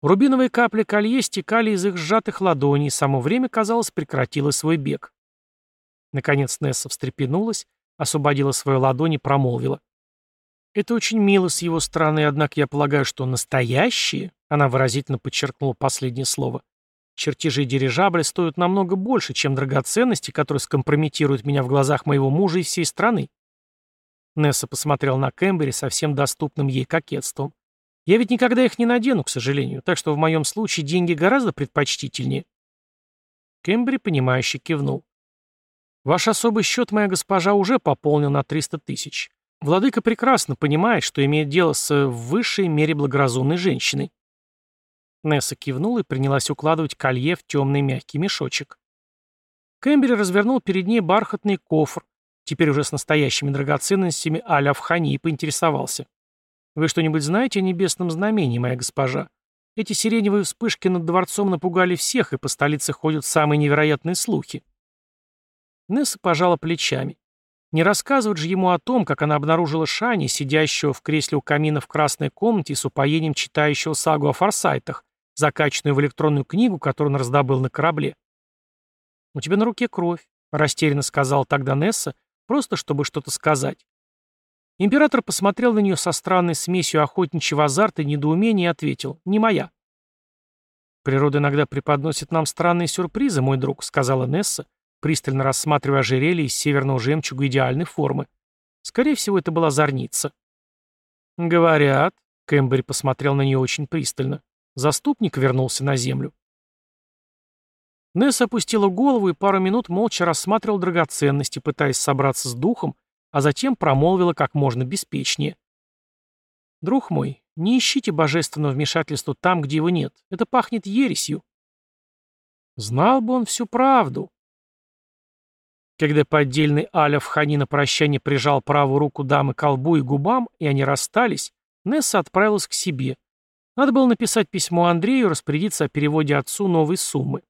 Рубиновые капли колье стекали из их сжатых ладоней, и само время, казалось, прекратило свой бег. Наконец Несса встрепенулась, освободила свою ладонь и промолвила. «Это очень мило с его стороны, однако я полагаю, что настоящие...» Она выразительно подчеркнула последнее слово. «Чертежи дирижабля стоят намного больше, чем драгоценности, которые скомпрометируют меня в глазах моего мужа и всей страны». Несса посмотрел на Кэмбери со всем доступным ей кокетством. «Я ведь никогда их не надену, к сожалению, так что в моем случае деньги гораздо предпочтительнее». Кэмбери, понимающе кивнул. «Ваш особый счет, моя госпожа, уже пополнил на 300 тысяч. Владыка прекрасно понимает, что имеет дело с в высшей мере благоразумной женщиной. Несса кивнула и принялась укладывать колье в темный мягкий мешочек. Кэмбери развернул перед ней бархатный кофр, теперь уже с настоящими драгоценностями а-ля в хани, и поинтересовался. «Вы что-нибудь знаете о небесном знамении, моя госпожа? Эти сиреневые вспышки над дворцом напугали всех, и по столице ходят самые невероятные слухи». Несса пожала плечами. Не рассказывать же ему о том, как она обнаружила Шани, сидящего в кресле у камина в красной комнате с упоением читающего сагу о форсайтах, закачанную в электронную книгу, которую он раздобыл на корабле. «У тебя на руке кровь», — растерянно сказал тогда Несса, просто чтобы что-то сказать. Император посмотрел на нее со странной смесью охотничьего азарта и недоумения и ответил «Не моя». «Природа иногда преподносит нам странные сюрпризы, мой друг», — сказала Несса, пристально рассматривая ожерелье из северного жемчуга идеальной формы. Скорее всего, это была зорница. «Говорят», — Кэмбери посмотрел на нее очень пристально, — заступник вернулся на землю. Несса опустила голову и пару минут молча рассматривал драгоценности, пытаясь собраться с духом, а затем промолвила как можно беспечнее. «Друг мой, не ищите божественного вмешательства там, где его нет. Это пахнет ересью». Знал бы он всю правду. Когда поддельный Аля в Хани на прощание прижал правую руку дамы к колбу и губам, и они расстались, Несса отправилась к себе. Надо было написать письмо Андрею и распорядиться о переводе отцу новой суммы.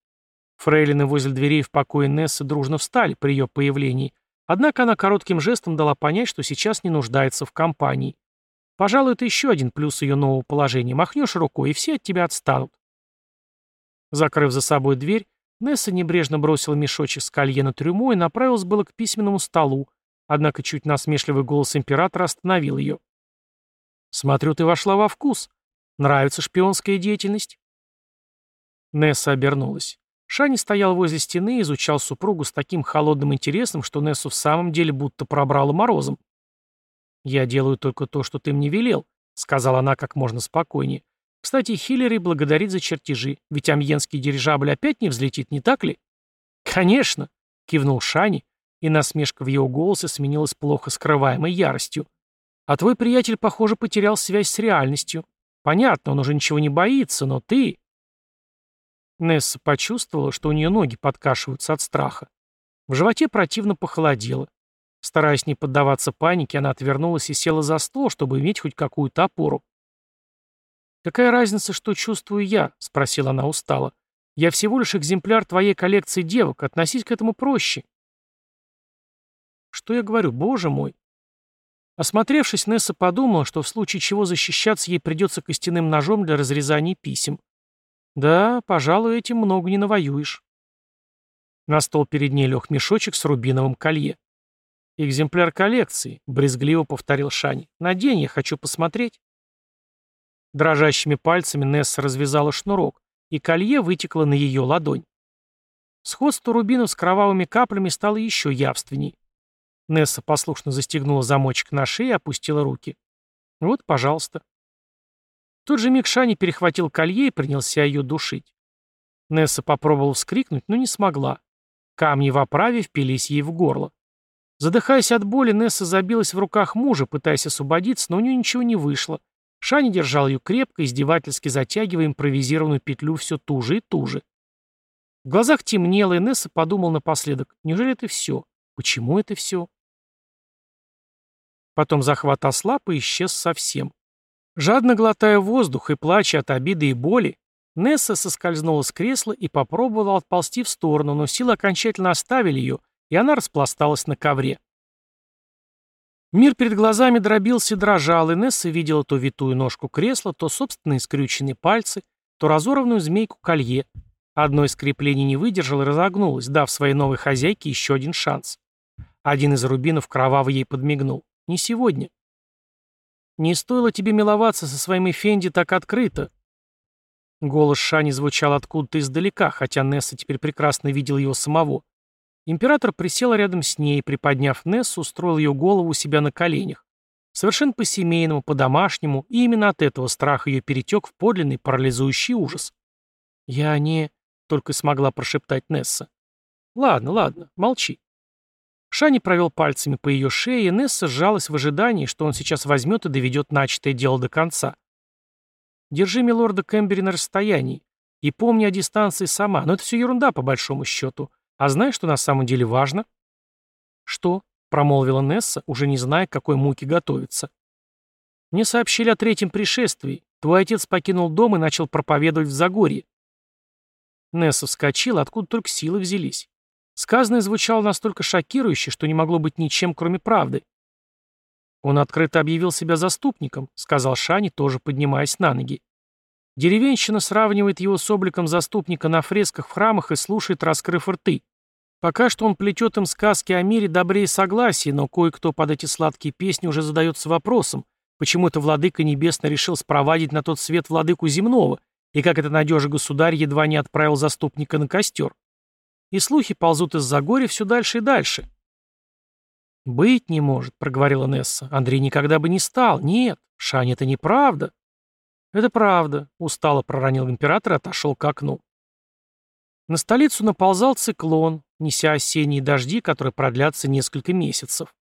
Фрейлины возле дверей в покое Нессы дружно встали при ее появлении, однако она коротким жестом дала понять, что сейчас не нуждается в компании. Пожалуй, это еще один плюс ее нового положения. Махнешь рукой, и все от тебя отстанут. Закрыв за собой дверь, Несса небрежно бросила мешочек с колье на трюмо и направилась было к письменному столу, однако чуть насмешливый голос императора остановил ее. «Смотрю, ты вошла во вкус. Нравится шпионская деятельность?» Несса обернулась. Шани стоял возле стены и изучал супругу с таким холодным интересом, что Нессу в самом деле будто пробрало морозом. «Я делаю только то, что ты мне велел», — сказала она как можно спокойнее. «Кстати, Хиллери благодарит за чертежи, ведь амьенский дирижабль опять не взлетит, не так ли?» «Конечно», — кивнул Шани, и насмешка в его голосе сменилась плохо скрываемой яростью. «А твой приятель, похоже, потерял связь с реальностью. Понятно, он уже ничего не боится, но ты...» Несса почувствовала, что у нее ноги подкашиваются от страха. В животе противно похолодело. Стараясь не поддаваться панике, она отвернулась и села за стол, чтобы иметь хоть какую-то опору. «Какая разница, что чувствую я?» — спросила она устало. «Я всего лишь экземпляр твоей коллекции девок, относись к этому проще». «Что я говорю, боже мой?» Осмотревшись, Несса подумала, что в случае чего защищаться ей придется костяным ножом для разрезания писем. Да, пожалуй, этим много не навоюешь. На стол перед ней лег мешочек с рубиновым колье. «Экземпляр коллекции», — брезгливо повторил Шани. «Надень, я хочу посмотреть». Дрожащими пальцами Несса развязала шнурок, и колье вытекло на ее ладонь. Сходство рубинов с кровавыми каплями стало еще явственней. Несса послушно застегнула замочек на шее и опустила руки. «Вот, пожалуйста». В тот же миг Шани перехватил колье и принялся ее душить. Несса попробовала вскрикнуть, но не смогла. Камни в оправе впились ей в горло. Задыхаясь от боли, Несса забилась в руках мужа, пытаясь освободиться, но у нее ничего не вышло. Шани держал ее крепко, издевательски затягивая импровизированную петлю все туже и туже. В глазах темнело, и Несса подумал напоследок, неужели это все? Почему это все? Потом захват ослаб и исчез совсем. Жадно глотая воздух и плача от обиды и боли, Несса соскользнула с кресла и попробовала отползти в сторону, но силы окончательно оставили ее, и она распласталась на ковре. Мир перед глазами дробился и дрожал, и Несса видела то витую ножку кресла, то собственные скрюченные пальцы, то разорванную змейку колье. Одно из креплений не выдержало и разогнулось, дав своей новой хозяйке еще один шанс. Один из рубинов кроваво ей подмигнул. «Не сегодня». «Не стоило тебе миловаться со своим Эфенди так открыто». Голос Шани звучал откуда-то издалека, хотя Несса теперь прекрасно видел его самого. Император присел рядом с ней, приподняв Нессу, устроил ее голову у себя на коленях. Совершенно по-семейному, по-домашнему, и именно от этого страх ее перетек в подлинный парализующий ужас. «Я не...» — только смогла прошептать Несса. «Ладно, ладно, молчи». Шани провел пальцами по ее шее, и Несса сжалась в ожидании, что он сейчас возьмет и доведет начатое дело до конца. «Держи милорда Кэмбери на расстоянии. И помни о дистанции сама, но это все ерунда по большому счету. А знаешь, что на самом деле важно?» «Что?» — промолвила Несса, уже не зная, к какой муке готовиться. «Мне сообщили о третьем пришествии. Твой отец покинул дом и начал проповедовать в Загорье». Несса вскочила, откуда только силы взялись. Сказанное звучало настолько шокирующе, что не могло быть ничем, кроме правды. «Он открыто объявил себя заступником», — сказал Шани, тоже поднимаясь на ноги. Деревенщина сравнивает его с обликом заступника на фресках в храмах и слушает, раскрыв рты. Пока что он плетет им сказки о мире, добре и согласии, но кое-кто под эти сладкие песни уже задается вопросом, почему это владыка небесно решил спровадить на тот свет владыку земного, и как это надежный государь едва не отправил заступника на костер. И слухи ползут из-за горя все дальше и дальше. «Быть не может», — проговорила Несса. «Андрей никогда бы не стал. Нет, Шань, это неправда». «Это правда», — устало проронил император и отошел к окну. На столицу наползал циклон, неся осенние дожди, которые продлятся несколько месяцев.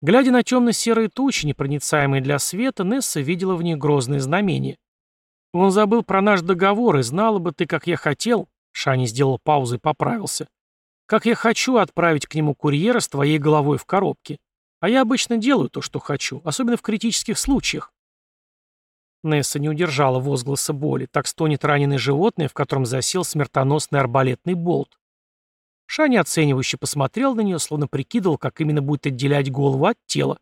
Глядя на темно-серые тучи, непроницаемые для света, Несса видела в них грозные знамения. Он забыл про наш договор, и знала бы ты, как я хотел, Шани сделал паузу и поправился, Как я хочу отправить к нему курьера с твоей головой в коробке. А я обычно делаю то, что хочу, особенно в критических случаях. Несса не удержала возгласа боли, так стонет раненое животное, в котором засел смертоносный арбалетный болт. Шаня оценивающе посмотрел на нее, словно прикидывал, как именно будет отделять голову от тела.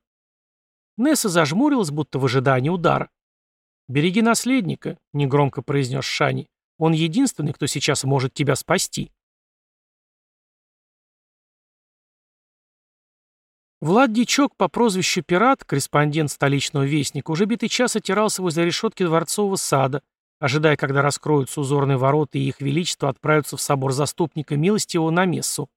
Несса зажмурилась, будто в ожидании удара. «Береги наследника», — негромко произнес Шани. «Он единственный, кто сейчас может тебя спасти». Влад Дичок по прозвищу «Пират», корреспондент столичного вестника, уже битый час отирался возле решетки дворцового сада, ожидая, когда раскроются узорные ворота и их величество отправятся в собор заступника милостивого на мессу.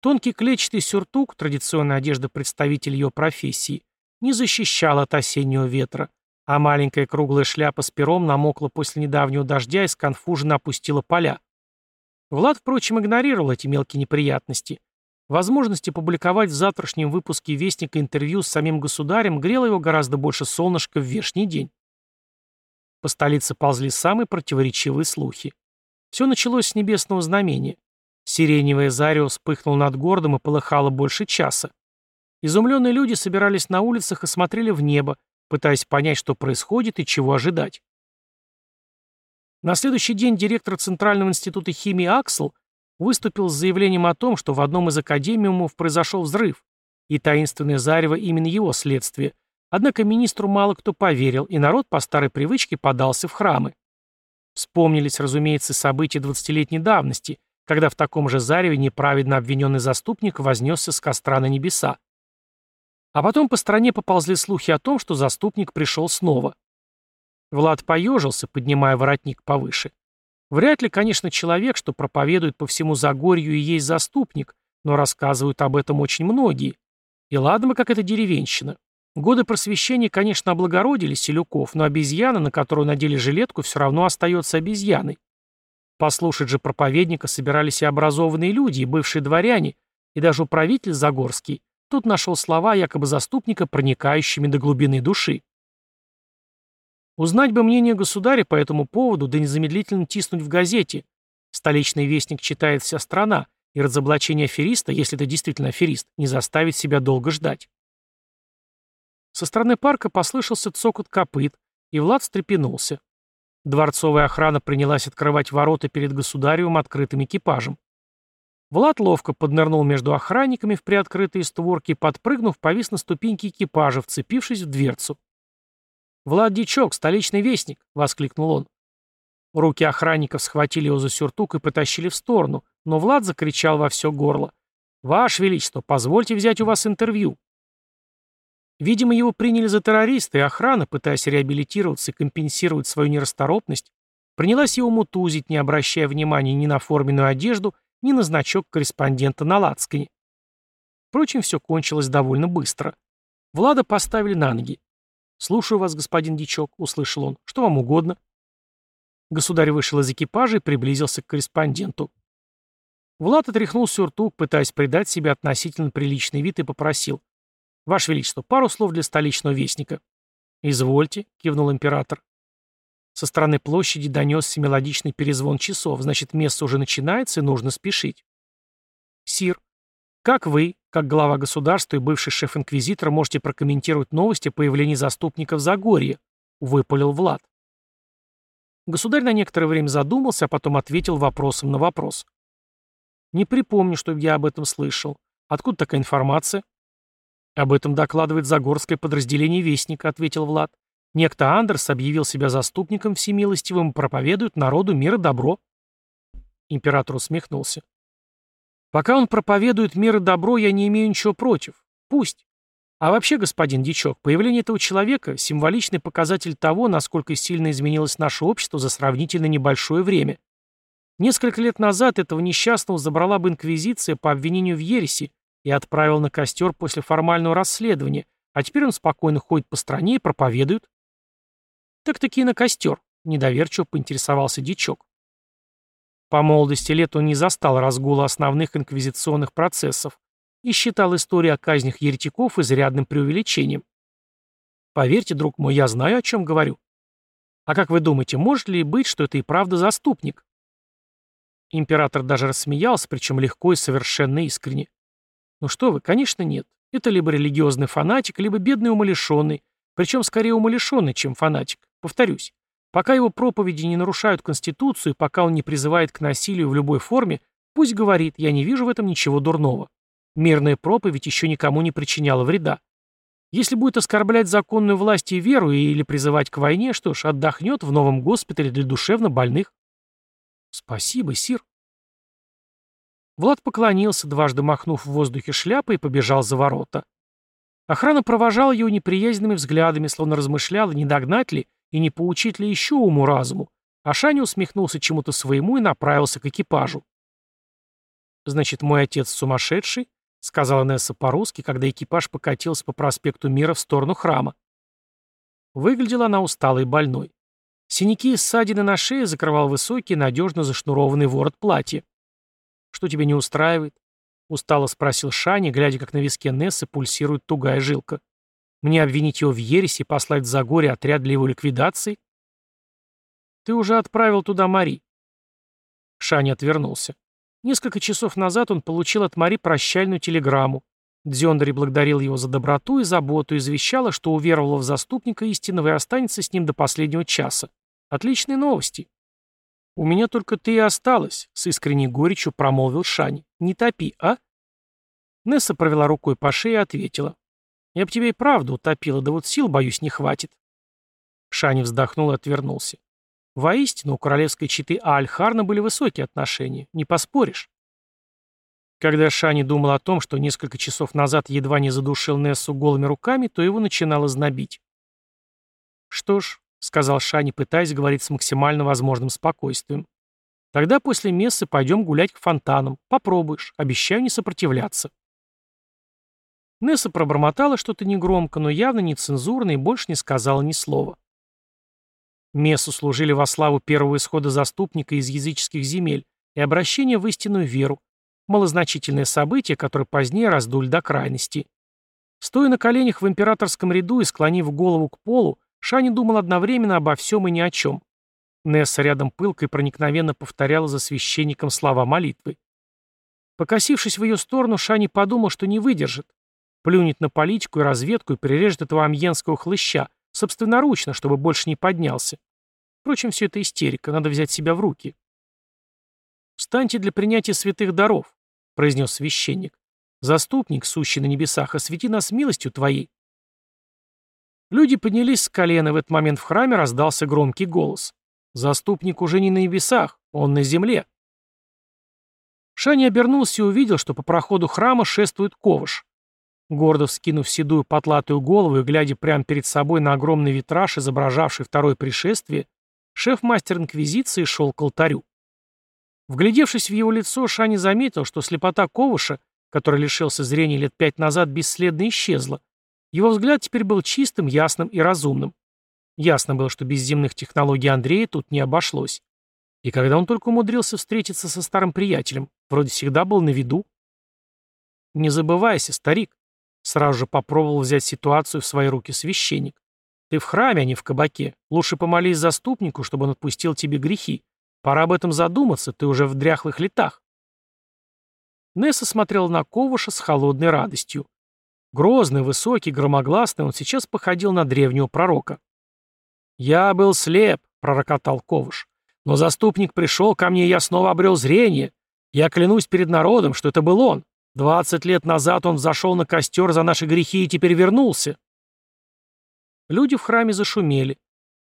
Тонкий клетчатый сюртук, традиционная одежда представителей ее профессии, не защищал от осеннего ветра, а маленькая круглая шляпа с пером намокла после недавнего дождя и сконфуженно опустила поля. Влад, впрочем, игнорировал эти мелкие неприятности. Возможности публиковать в завтрашнем выпуске Вестника интервью с самим государем грело его гораздо больше солнышка в вешний день. По столице ползли самые противоречивые слухи. Все началось с небесного знамения. Сиреневое зарево вспыхнуло над городом и полыхало больше часа. Изумленные люди собирались на улицах и смотрели в небо, пытаясь понять, что происходит и чего ожидать. На следующий день директор Центрального института химии Аксел выступил с заявлением о том, что в одном из академиумов произошел взрыв, и таинственное зарево именно его следствие, Однако министру мало кто поверил, и народ по старой привычке подался в храмы. Вспомнились, разумеется, события двадцатилетней давности, когда в таком же зареве неправедно обвиненный заступник вознесся с костра на небеса. А потом по стране поползли слухи о том, что заступник пришел снова. Влад поежился, поднимая воротник повыше. Вряд ли, конечно, человек, что проповедует по всему Загорью и есть заступник, но рассказывают об этом очень многие. И ладно бы, как это деревенщина. Годы просвещения, конечно, облагородили селюков, но обезьяна, на которую надели жилетку, все равно остается обезьяной. Послушать же проповедника собирались и образованные люди, и бывшие дворяне, и даже управитель Загорский. Тут нашел слова якобы заступника, проникающими до глубины души. Узнать бы мнение государя по этому поводу, да незамедлительно тиснуть в газете. Столичный вестник читает вся страна, и разоблачение афериста, если это действительно аферист, не заставит себя долго ждать. Со стороны парка послышался цокот копыт, и Влад встрепенулся. Дворцовая охрана принялась открывать ворота перед государевым открытым экипажем. Влад ловко поднырнул между охранниками в приоткрытые створки подпрыгнув, повис на ступеньке экипажа, вцепившись в дверцу. «Влад Дичок, столичный вестник!» — воскликнул он. Руки охранников схватили его за сюртук и потащили в сторону, но Влад закричал во все горло. «Ваше Величество, позвольте взять у вас интервью. Видимо, его приняли за террориста, и охрана, пытаясь реабилитироваться и компенсировать свою нерасторопность, принялась его мутузить, не обращая внимания ни на форменную одежду, ни на значок корреспондента на лацкане. Впрочем, все кончилось довольно быстро. Влада поставили на ноги. «Слушаю вас, господин Дичок», — услышал он. «Что вам угодно?» Государь вышел из экипажа и приблизился к корреспонденту. Влад отряхнул сюртук, пытаясь придать себе относительно приличный вид, и попросил. «Ваше Величество, пару слов для столичного вестника». «Извольте», — кивнул император. Со стороны площади донесся мелодичный перезвон часов, значит, место уже начинается и нужно спешить. «Сир, как вы, как глава государства и бывший шеф-инквизитор, можете прокомментировать новости о появлении заступников Загорья?» — выпалил Влад. Государь на некоторое время задумался, а потом ответил вопросом на вопрос. «Не припомню, чтобы я об этом слышал. Откуда такая информация?» «Об этом докладывает Загорское подразделение Вестника», — ответил Влад. «Некто Андерс объявил себя заступником всемилостивым и проповедует народу мир и добро». Император усмехнулся. «Пока он проповедует мир и добро, я не имею ничего против. Пусть. А вообще, господин Дичок, появление этого человека — символичный показатель того, насколько сильно изменилось наше общество за сравнительно небольшое время. Несколько лет назад этого несчастного забрала бы инквизиция по обвинению в ереси, и отправил на костер после формального расследования, а теперь он спокойно ходит по стране и проповедует. Так-таки на костер, недоверчиво поинтересовался дичок. По молодости лет он не застал разгула основных инквизиционных процессов и считал историю о казнях еретиков изрядным преувеличением. Поверьте, друг мой, я знаю, о чем говорю. А как вы думаете, может ли быть, что это и правда заступник? Император даже рассмеялся, причем легко и совершенно искренне. Ну что вы, конечно, нет. Это либо религиозный фанатик, либо бедный умалишенный, причем скорее умалишенный, чем фанатик. Повторюсь, пока его проповеди не нарушают Конституцию, пока он не призывает к насилию в любой форме, пусть говорит, я не вижу в этом ничего дурного. Мирная проповедь еще никому не причиняла вреда. Если будет оскорблять законную власть и веру или призывать к войне, что ж, отдохнет в новом госпитале для душевно больных. Спасибо, Сир. Влад поклонился, дважды махнув в воздухе шляпой, и побежал за ворота. Охрана провожала его неприязненными взглядами, словно размышляла, не догнать ли и не поучить ли еще уму-разуму, а Шаня усмехнулся чему-то своему и направился к экипажу. «Значит, мой отец сумасшедший?» — сказала Несса по-русски, когда экипаж покатился по проспекту Мира в сторону храма. Выглядела она усталой и больной. Синяки и ссадины на шее закрывал высокий, надежно зашнурованный ворот платья. «Что тебя не устраивает?» — устало спросил Шани, глядя, как на виске Нессы пульсирует тугая жилка. «Мне обвинить его в ересе и послать в Загоре отряд для его ликвидации?» «Ты уже отправил туда Мари». Шани отвернулся. Несколько часов назад он получил от Мари прощальную телеграмму. Дзёндари благодарил его за доброту и заботу и извещала, что уверовала в заступника истинного и останется с ним до последнего часа. Отличные новости. «У меня только ты и осталась», — с искренней горечью промолвил Шань. «Не топи, а?» Несса провела рукой по шее и ответила. «Я б тебя и правда утопила, да вот сил, боюсь, не хватит». Шани вздохнул и отвернулся. Воистину, у королевской четы Аальхарна были высокие отношения, не поспоришь. Когда Шани думал о том, что несколько часов назад едва не задушил Нессу голыми руками, то его начинало знобить. Что ж, — сказал Шани, пытаясь говорить с максимально возможным спокойствием. «Тогда после мессы пойдем гулять к фонтанам. Попробуешь. Обещаю не сопротивляться». Несса пробормотала что-то негромко, но явно нецензурно и больше не сказала ни слова. Мессу служили во славу первого исхода заступника из языческих земель и обращения в истинную веру, малозначительное событие, которое позднее раздуль до крайности. Стоя на коленях в императорском ряду и склонив голову к полу, Шани думал одновременно обо всем и ни о чем. Несса рядом пылкой проникновенно повторяла за священником слова молитвы. Покосившись в ее сторону, Шани подумал, что не выдержит. Плюнет на политику и разведку и прирежет этого амьенского хлыща, собственноручно, чтобы больше не поднялся. Впрочем, все это истерика, надо взять себя в руки. «Встаньте для принятия святых даров», — произнес священник. «Заступник, сущий на небесах, освети нас милостью Твоей». Люди поднялись с колена, в этот момент в храме раздался громкий голос. «Заступник уже не на небесах, он на земле». Шани обернулся и увидел, что по проходу храма шествует ковыш. Гордо вскинув седую потлатую голову и глядя прямо перед собой на огромный витраж, изображавший второе пришествие, шеф-мастер Инквизиции шел к алтарю. Вглядевшись в его лицо, Шани заметил, что слепота ковыша, который лишился зрения лет пять назад, бесследно исчезла, его взгляд теперь был чистым, ясным и разумным. Ясно было, что без земных технологий Андрея тут не обошлось. И когда он только умудрился встретиться со старым приятелем, вроде всегда был на виду. «Не забывайся, старик», — сразу же попробовал взять ситуацию в свои руки священник. «Ты в храме, а не в кабаке. Лучше помолись заступнику, чтобы он отпустил тебе грехи. Пора об этом задуматься, ты уже в дряхлых летах». Несса смотрел на Ковыша с холодной радостью. Грозный, высокий, громогласный, он сейчас походил на древнего пророка. «Я был слеп», — пророкотал Ковыш. «Но заступник пришел ко мне, и я снова обрел зрение. Я клянусь перед народом, что это был он. Двадцать лет назад он взошел на костер за наши грехи и теперь вернулся». Люди в храме зашумели.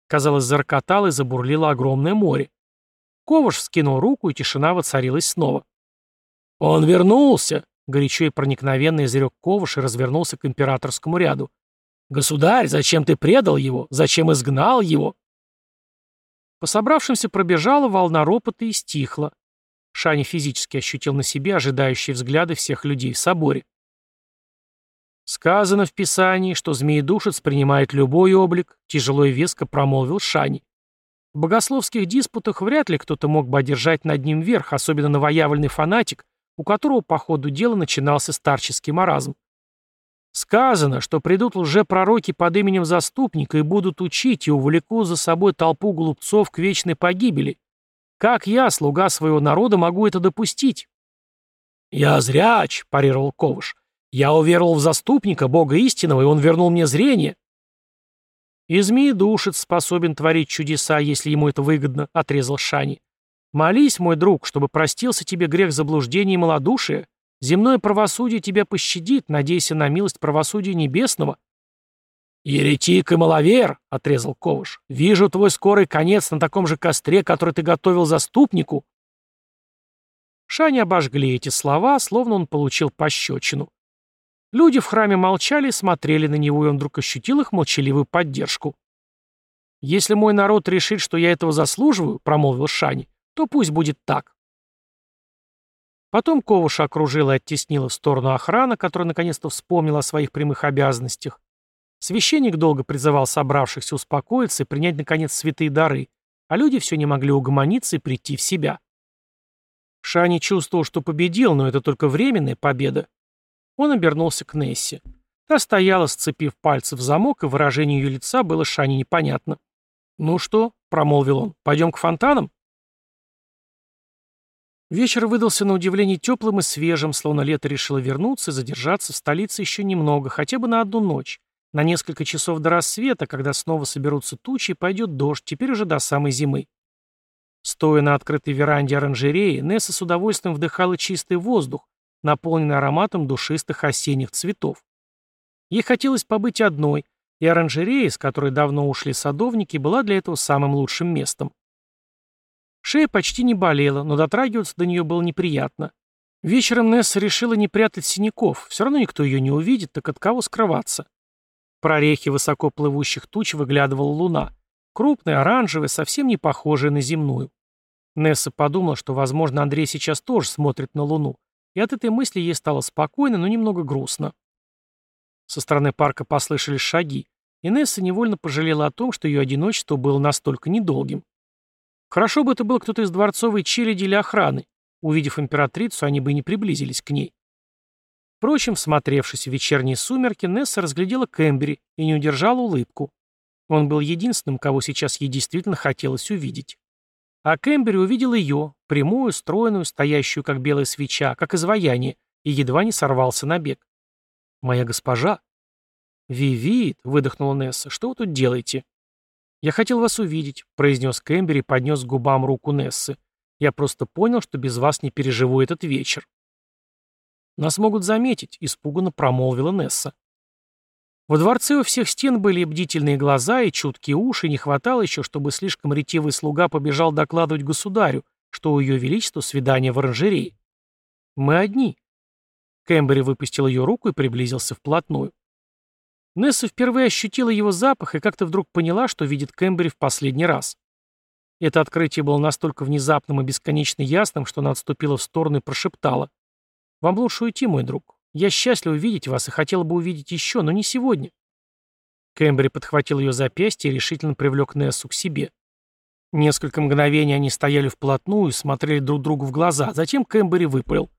Казалось, зарокотало и забурлило огромное море. Ковыш вскинул руку, и тишина воцарилась снова. «Он вернулся!» Горячо и проникновенно изрек Ковыш и развернулся к императорскому ряду. «Государь, зачем ты предал его? Зачем изгнал его?» По собравшимся пробежала волна ропота и стихла. Шани физически ощутил на себе ожидающие взгляды всех людей в соборе. «Сказано в Писании, что змеедушец принимает любой облик», тяжело и веско промолвил Шани. В богословских диспутах вряд ли кто-то мог бы одержать над ним верх, особенно новоявленный фанатик, у которого по ходу дела начинался старческий маразм. Сказано, что придут лжепророки под именем заступника и будут учить и увлекут за собой толпу глупцов к вечной погибели. Как я, слуга своего народа, могу это допустить? «Я зряч», — парировал Ковыш. «Я уверовал в заступника, Бога истинного, и он вернул мне зрение». «И змеедушец способен творить чудеса, если ему это выгодно», — отрезал Шани. «Молись, мой друг, чтобы простился тебе грех заблуждения и малодушия. Земное правосудие тебя пощадит, надейся на милость правосудия небесного». «Еретик и маловер», — отрезал Ковыш. «Вижу твой скорый конец на таком же костре, который ты готовил заступнику». Шани обожгли эти слова, словно он получил пощечину. Люди в храме молчали смотрели на него, и он вдруг ощутил их молчаливую поддержку. «Если мой народ решит, что я этого заслуживаю», — промолвил Шани, — «то пусть будет так». Потом Ковуша окружила и оттеснила в сторону охрана, которая наконец-то вспомнила о своих прямых обязанностях. Священник долго призывал собравшихся успокоиться и принять, наконец, святые дары, а люди все не могли угомониться и прийти в себя. Шани чувствовал, что победил, но это только временная победа. Он обернулся к Нессе. Та стояла, сцепив пальцы в замок, и выражение ее лица было Шани непонятно. «Ну что?» — промолвил он. «Пойдем к фонтанам?» Вечер выдался на удивление теплым и свежим, словно лето решило вернуться и задержаться в столице еще немного, хотя бы на одну ночь. На несколько часов до рассвета, когда снова соберутся тучи пойдет дождь, теперь уже до самой зимы. Стоя на открытой веранде оранжереи, Несса с удовольствием вдыхала чистый воздух, наполненный ароматом душистых осенних цветов. Ей хотелось побыть одной, и оранжерея, с которой давно ушли садовники, была для этого самым лучшим местом. Шея почти не болела, но дотрагиваться до нее было неприятно. Вечером Несса решила не прятать синяков, все равно никто ее не увидит, так от кого скрываться. В прорехе высоко плывущих туч выглядывала луна, Крупная, оранжевая, совсем не похожая на земную. Несса подумала, что, возможно, Андрей сейчас тоже смотрит на Луну, и от этой мысли ей стало спокойно, но немного грустно. Со стороны парка послышались шаги, и Несса невольно пожалела о том, что ее одиночество было настолько недолгим. Хорошо бы это был кто-то из дворцовой челяди или охраны. Увидев императрицу, они бы не приблизились к ней. Впрочем, всмотревшись в вечерние сумерки, Несса разглядела Кэмбери и не удержала улыбку. Он был единственным, кого сейчас ей действительно хотелось увидеть. А Кэмбери увидел ее, прямую, стройную, стоящую, как белая свеча, как изваяние, и едва не сорвался на бег. «Моя госпожа!» «Вивит!» — выдохнула Несса. «Что вы тут делаете?» «Я хотел вас увидеть», — произнес Кэмбери и поднес к губам руку Нессы. «Я просто понял, что без вас не переживу этот вечер». «Нас могут заметить», — испуганно промолвила Несса. Во дворце у всех стен были бдительные глаза и чуткие уши, не хватало еще, чтобы слишком ретивый слуга побежал докладывать государю, что у ее величества свидание в оранжерее. «Мы одни». Кэмбери выпустил ее руку и приблизился вплотную. Несса впервые ощутила его запах и как-то вдруг поняла, что видит Кэмбери в последний раз. Это открытие было настолько внезапным и бесконечно ясным, что она отступила в сторону и прошептала. «Вам лучше уйти, мой друг. Я счастлив видеть вас и хотела бы увидеть еще, но не сегодня». Кэмбри подхватил ее запястье и решительно привлек Нессу к себе. Несколько мгновений они стояли вплотную и смотрели друг другу в глаза, затем Кэмбери выпалил.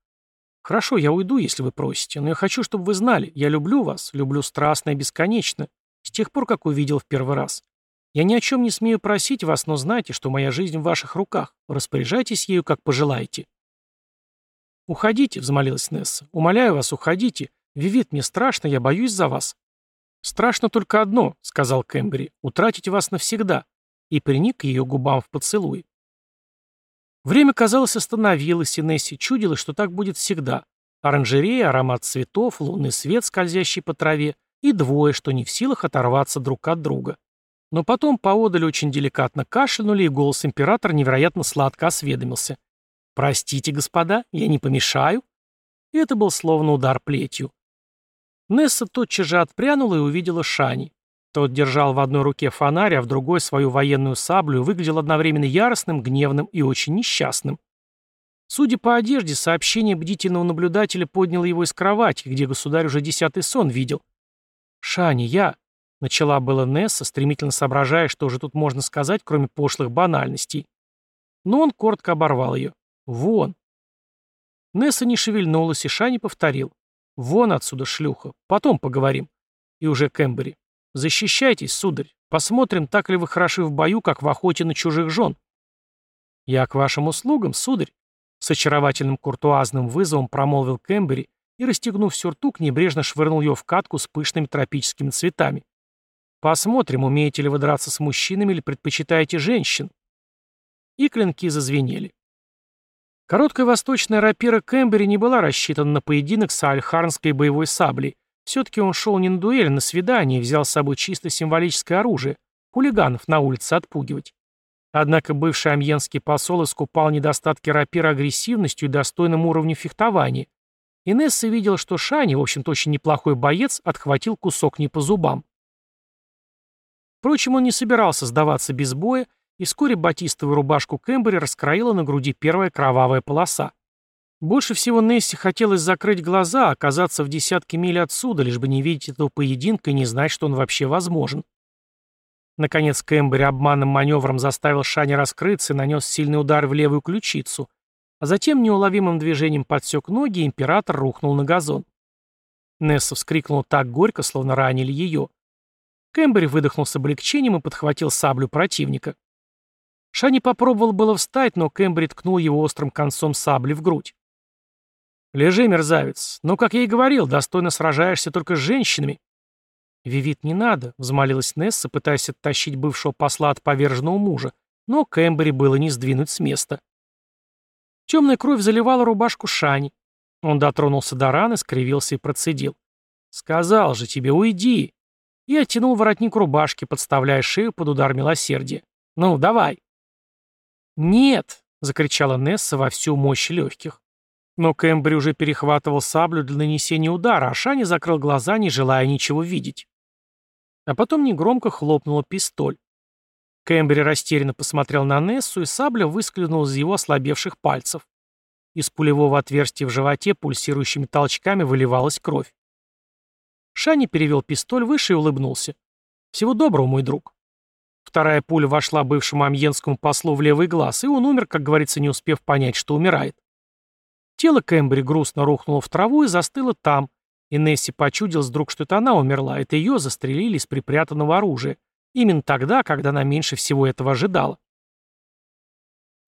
«Хорошо, я уйду, если вы просите, но я хочу, чтобы вы знали, я люблю вас, люблю страстно и бесконечно, с тех пор, как увидел в первый раз. Я ни о чем не смею просить вас, но знайте, что моя жизнь в ваших руках, распоряжайтесь ею, как пожелаете». «Уходите», — взмолилась Несса. «Умоляю вас, уходите. Вивит, мне страшно, я боюсь за вас». «Страшно только одно», — сказал Кэмбери, — «утратить вас навсегда», и приник к ее губам в поцелуй. Время, казалось, остановилось, и Несси чудилось, что так будет всегда. Оранжерея, аромат цветов, лунный свет, скользящий по траве, и двое, что не в силах оторваться друг от друга. Но потом поодаль очень деликатно кашлянули, и голос императора невероятно сладко осведомился. «Простите, господа, я не помешаю?» И это был словно удар плетью. Несса тотчас же отпрянула и увидела Шани. Тот держал в одной руке фонарь, а в другой свою военную саблю и выглядел одновременно яростным, гневным и очень несчастным. Судя по одежде, сообщение бдительного наблюдателя подняло его из кровати, где государь уже десятый сон видел. «Шани, я...» — начала была Несса, стремительно соображая, что же тут можно сказать, кроме пошлых банальностей. Но он коротко оборвал ее. «Вон!» Несса не шевельнулась, и Шани повторил. «Вон отсюда, шлюха. Потом поговорим». И уже Кэмбери. «Защищайтесь, сударь. Посмотрим, так ли вы хороши в бою, как в охоте на чужих жен». «Я к вашим услугам, сударь», — с очаровательным куртуазным вызовом промолвил Кэмбери и, расстегнув сюртук, небрежно швырнул ее в катку с пышными тропическими цветами. «Посмотрим, умеете ли вы драться с мужчинами или предпочитаете женщин». И клинки зазвенели. Короткая восточная рапира Кэмбери не была рассчитана на поединок с альхарнской боевой саблей. Все-таки он шел не на дуэль, а на свидание и взял с собой чисто символическое оружие — хулиганов на улице отпугивать. Однако бывший амьенский посол искупал недостатки рапира агрессивностью и достойным уровнем фехтования. Инесса видел, что Шани, в общем-то очень неплохой боец, отхватил кусок не по зубам. Впрочем, он не собирался сдаваться без боя и вскоре батистовую рубашку Кэмбери раскроила на груди первая кровавая полоса. Больше всего Несси хотелось закрыть глаза, оказаться в десятке миль отсюда, лишь бы не видеть этого поединка и не знать, что он вообще возможен. Наконец Кэмбери обманным маневром заставил Шани раскрыться и нанес сильный удар в левую ключицу, а затем неуловимым движением подсек ноги, и император рухнул на газон. Несса вскрикнула так горько, словно ранили ее. Кэмбери выдохнул с облегчением и подхватил саблю противника. Шани попробовал было встать, но Кэмбри ткнул его острым концом сабли в грудь. «Лежи, мерзавец. Ну, как я и говорил, достойно сражаешься только с женщинами». «Вивит, не надо», — взмолилась Несса, пытаясь оттащить бывшего посла от поверженного мужа, но Кэмбери было не сдвинуть с места. Темная кровь заливала рубашку Шани. Он дотронулся до раны, скривился и процедил. «Сказал же тебе, уйди!» И оттянул воротник рубашки, подставляя шею под удар милосердия. «Ну, давай!» «Нет!» — закричала Несса во всю мощь легких. Но Кэмбри уже перехватывал саблю для нанесения удара, а Шани закрыл глаза, не желая ничего видеть. А потом негромко хлопнула пистоль. Кэмбри растерянно посмотрел на Нессу, и сабля выскользнула из его ослабевших пальцев. Из пулевого отверстия в животе пульсирующими толчками выливалась кровь. Шани перевел пистоль выше и улыбнулся. «Всего доброго, мой друг». Вторая пуля вошла бывшему амьенскому послу в левый глаз, и он умер, как говорится, не успев понять, что умирает. Тело Кэмбри грустно рухнуло в траву и застыло там, и Несси почудилась вдруг, что это она умерла, это ее застрелили из припрятанного оружия, именно тогда, когда она меньше всего этого ожидала.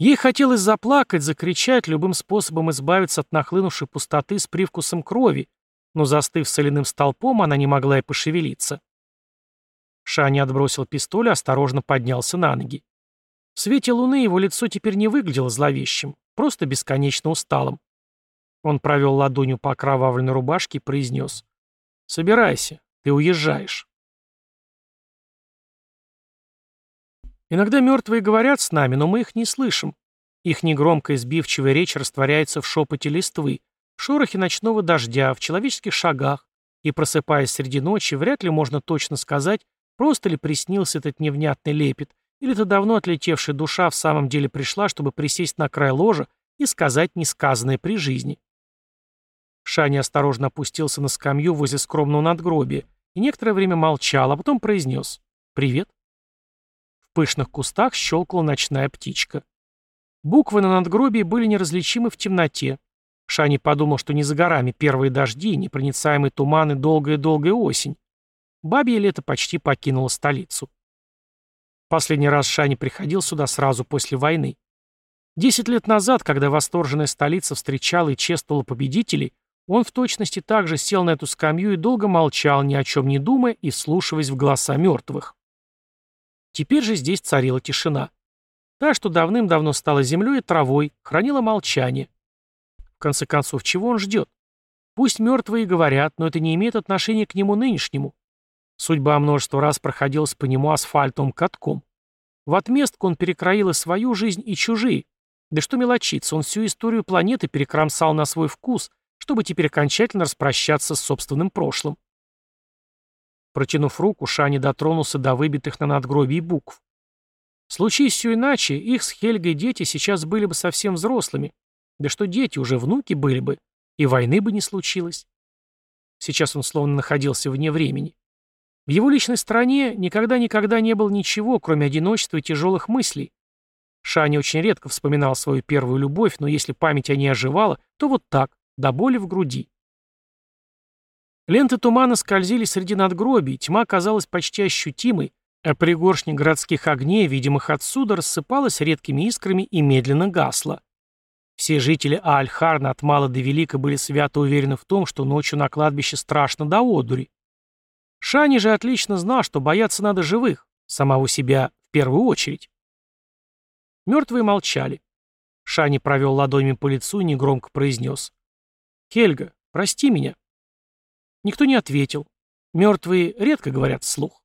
Ей хотелось заплакать, закричать, любым способом избавиться от нахлынувшей пустоты с привкусом крови, но, застыв соляным столпом, она не могла и пошевелиться. Шани отбросил пистоль и осторожно поднялся на ноги. В свете луны его лицо теперь не выглядело зловещим, просто бесконечно усталым. Он провел ладонью по окровавленной рубашке и произнес. «Собирайся, ты уезжаешь». Иногда мертвые говорят с нами, но мы их не слышим. Их негромкая сбивчивая речь растворяется в шепоте листвы, в шорохе ночного дождя, в человеческих шагах, и, просыпаясь среди ночи, вряд ли можно точно сказать, Просто ли приснился этот невнятный лепет, или это давно отлетевшая душа в самом деле пришла, чтобы присесть на край ложа и сказать несказанное при жизни. Шани осторожно опустился на скамью возле скромного надгробия и некоторое время молчал, а потом произнес «Привет». В пышных кустах щелкала ночная птичка. Буквы на надгробии были неразличимы в темноте. Шани подумал, что не за горами первые дожди, непроницаемые туманы, долгая-долгая осень. Бабье лето почти покинуло столицу. Последний раз Шани приходил сюда сразу после войны. Десять лет назад, когда восторженная столица встречала и чествовала победителей, он в точности также сел на эту скамью и долго молчал, ни о чем не думая и слушаясь в голоса мертвых. Теперь же здесь царила тишина. Та, что давным-давно стала землей и травой, хранила молчание. В конце концов, чего он ждет? Пусть мертвые говорят, но это не имеет отношения к нему нынешнему. Судьба множество раз проходилась по нему асфальтовым катком. В отместку он перекроил и свою жизнь, и чужие. Да что мелочиться, он всю историю планеты перекромсал на свой вкус, чтобы теперь окончательно распрощаться с собственным прошлым. Протянув руку, Шани дотронулся до выбитых на надгробии букв. Случись все иначе, их с Хельгой дети сейчас были бы совсем взрослыми. Да что дети, уже внуки были бы, и войны бы не случилось. Сейчас он словно находился вне времени. В его личной стране никогда-никогда не было ничего, кроме одиночества и тяжелых мыслей. Шани очень редко вспоминал свою первую любовь, но если память о ней оживала, то вот так, до боли в груди. Ленты тумана скользили среди надгробий, тьма казалась почти ощутимой, А пригоршня городских огней, видимых отсюда, рассыпалась редкими искрами и медленно гасла. Все жители Аальхарна от мала до велика были свято уверены в том, что ночью на кладбище страшно до одури. Шани же отлично знал, что бояться надо живых, самого себя в первую очередь. Мертвые молчали. Шани провел ладонями по лицу и негромко произнес. «Хельга, прости меня». Никто не ответил. Мертвые редко говорят вслух.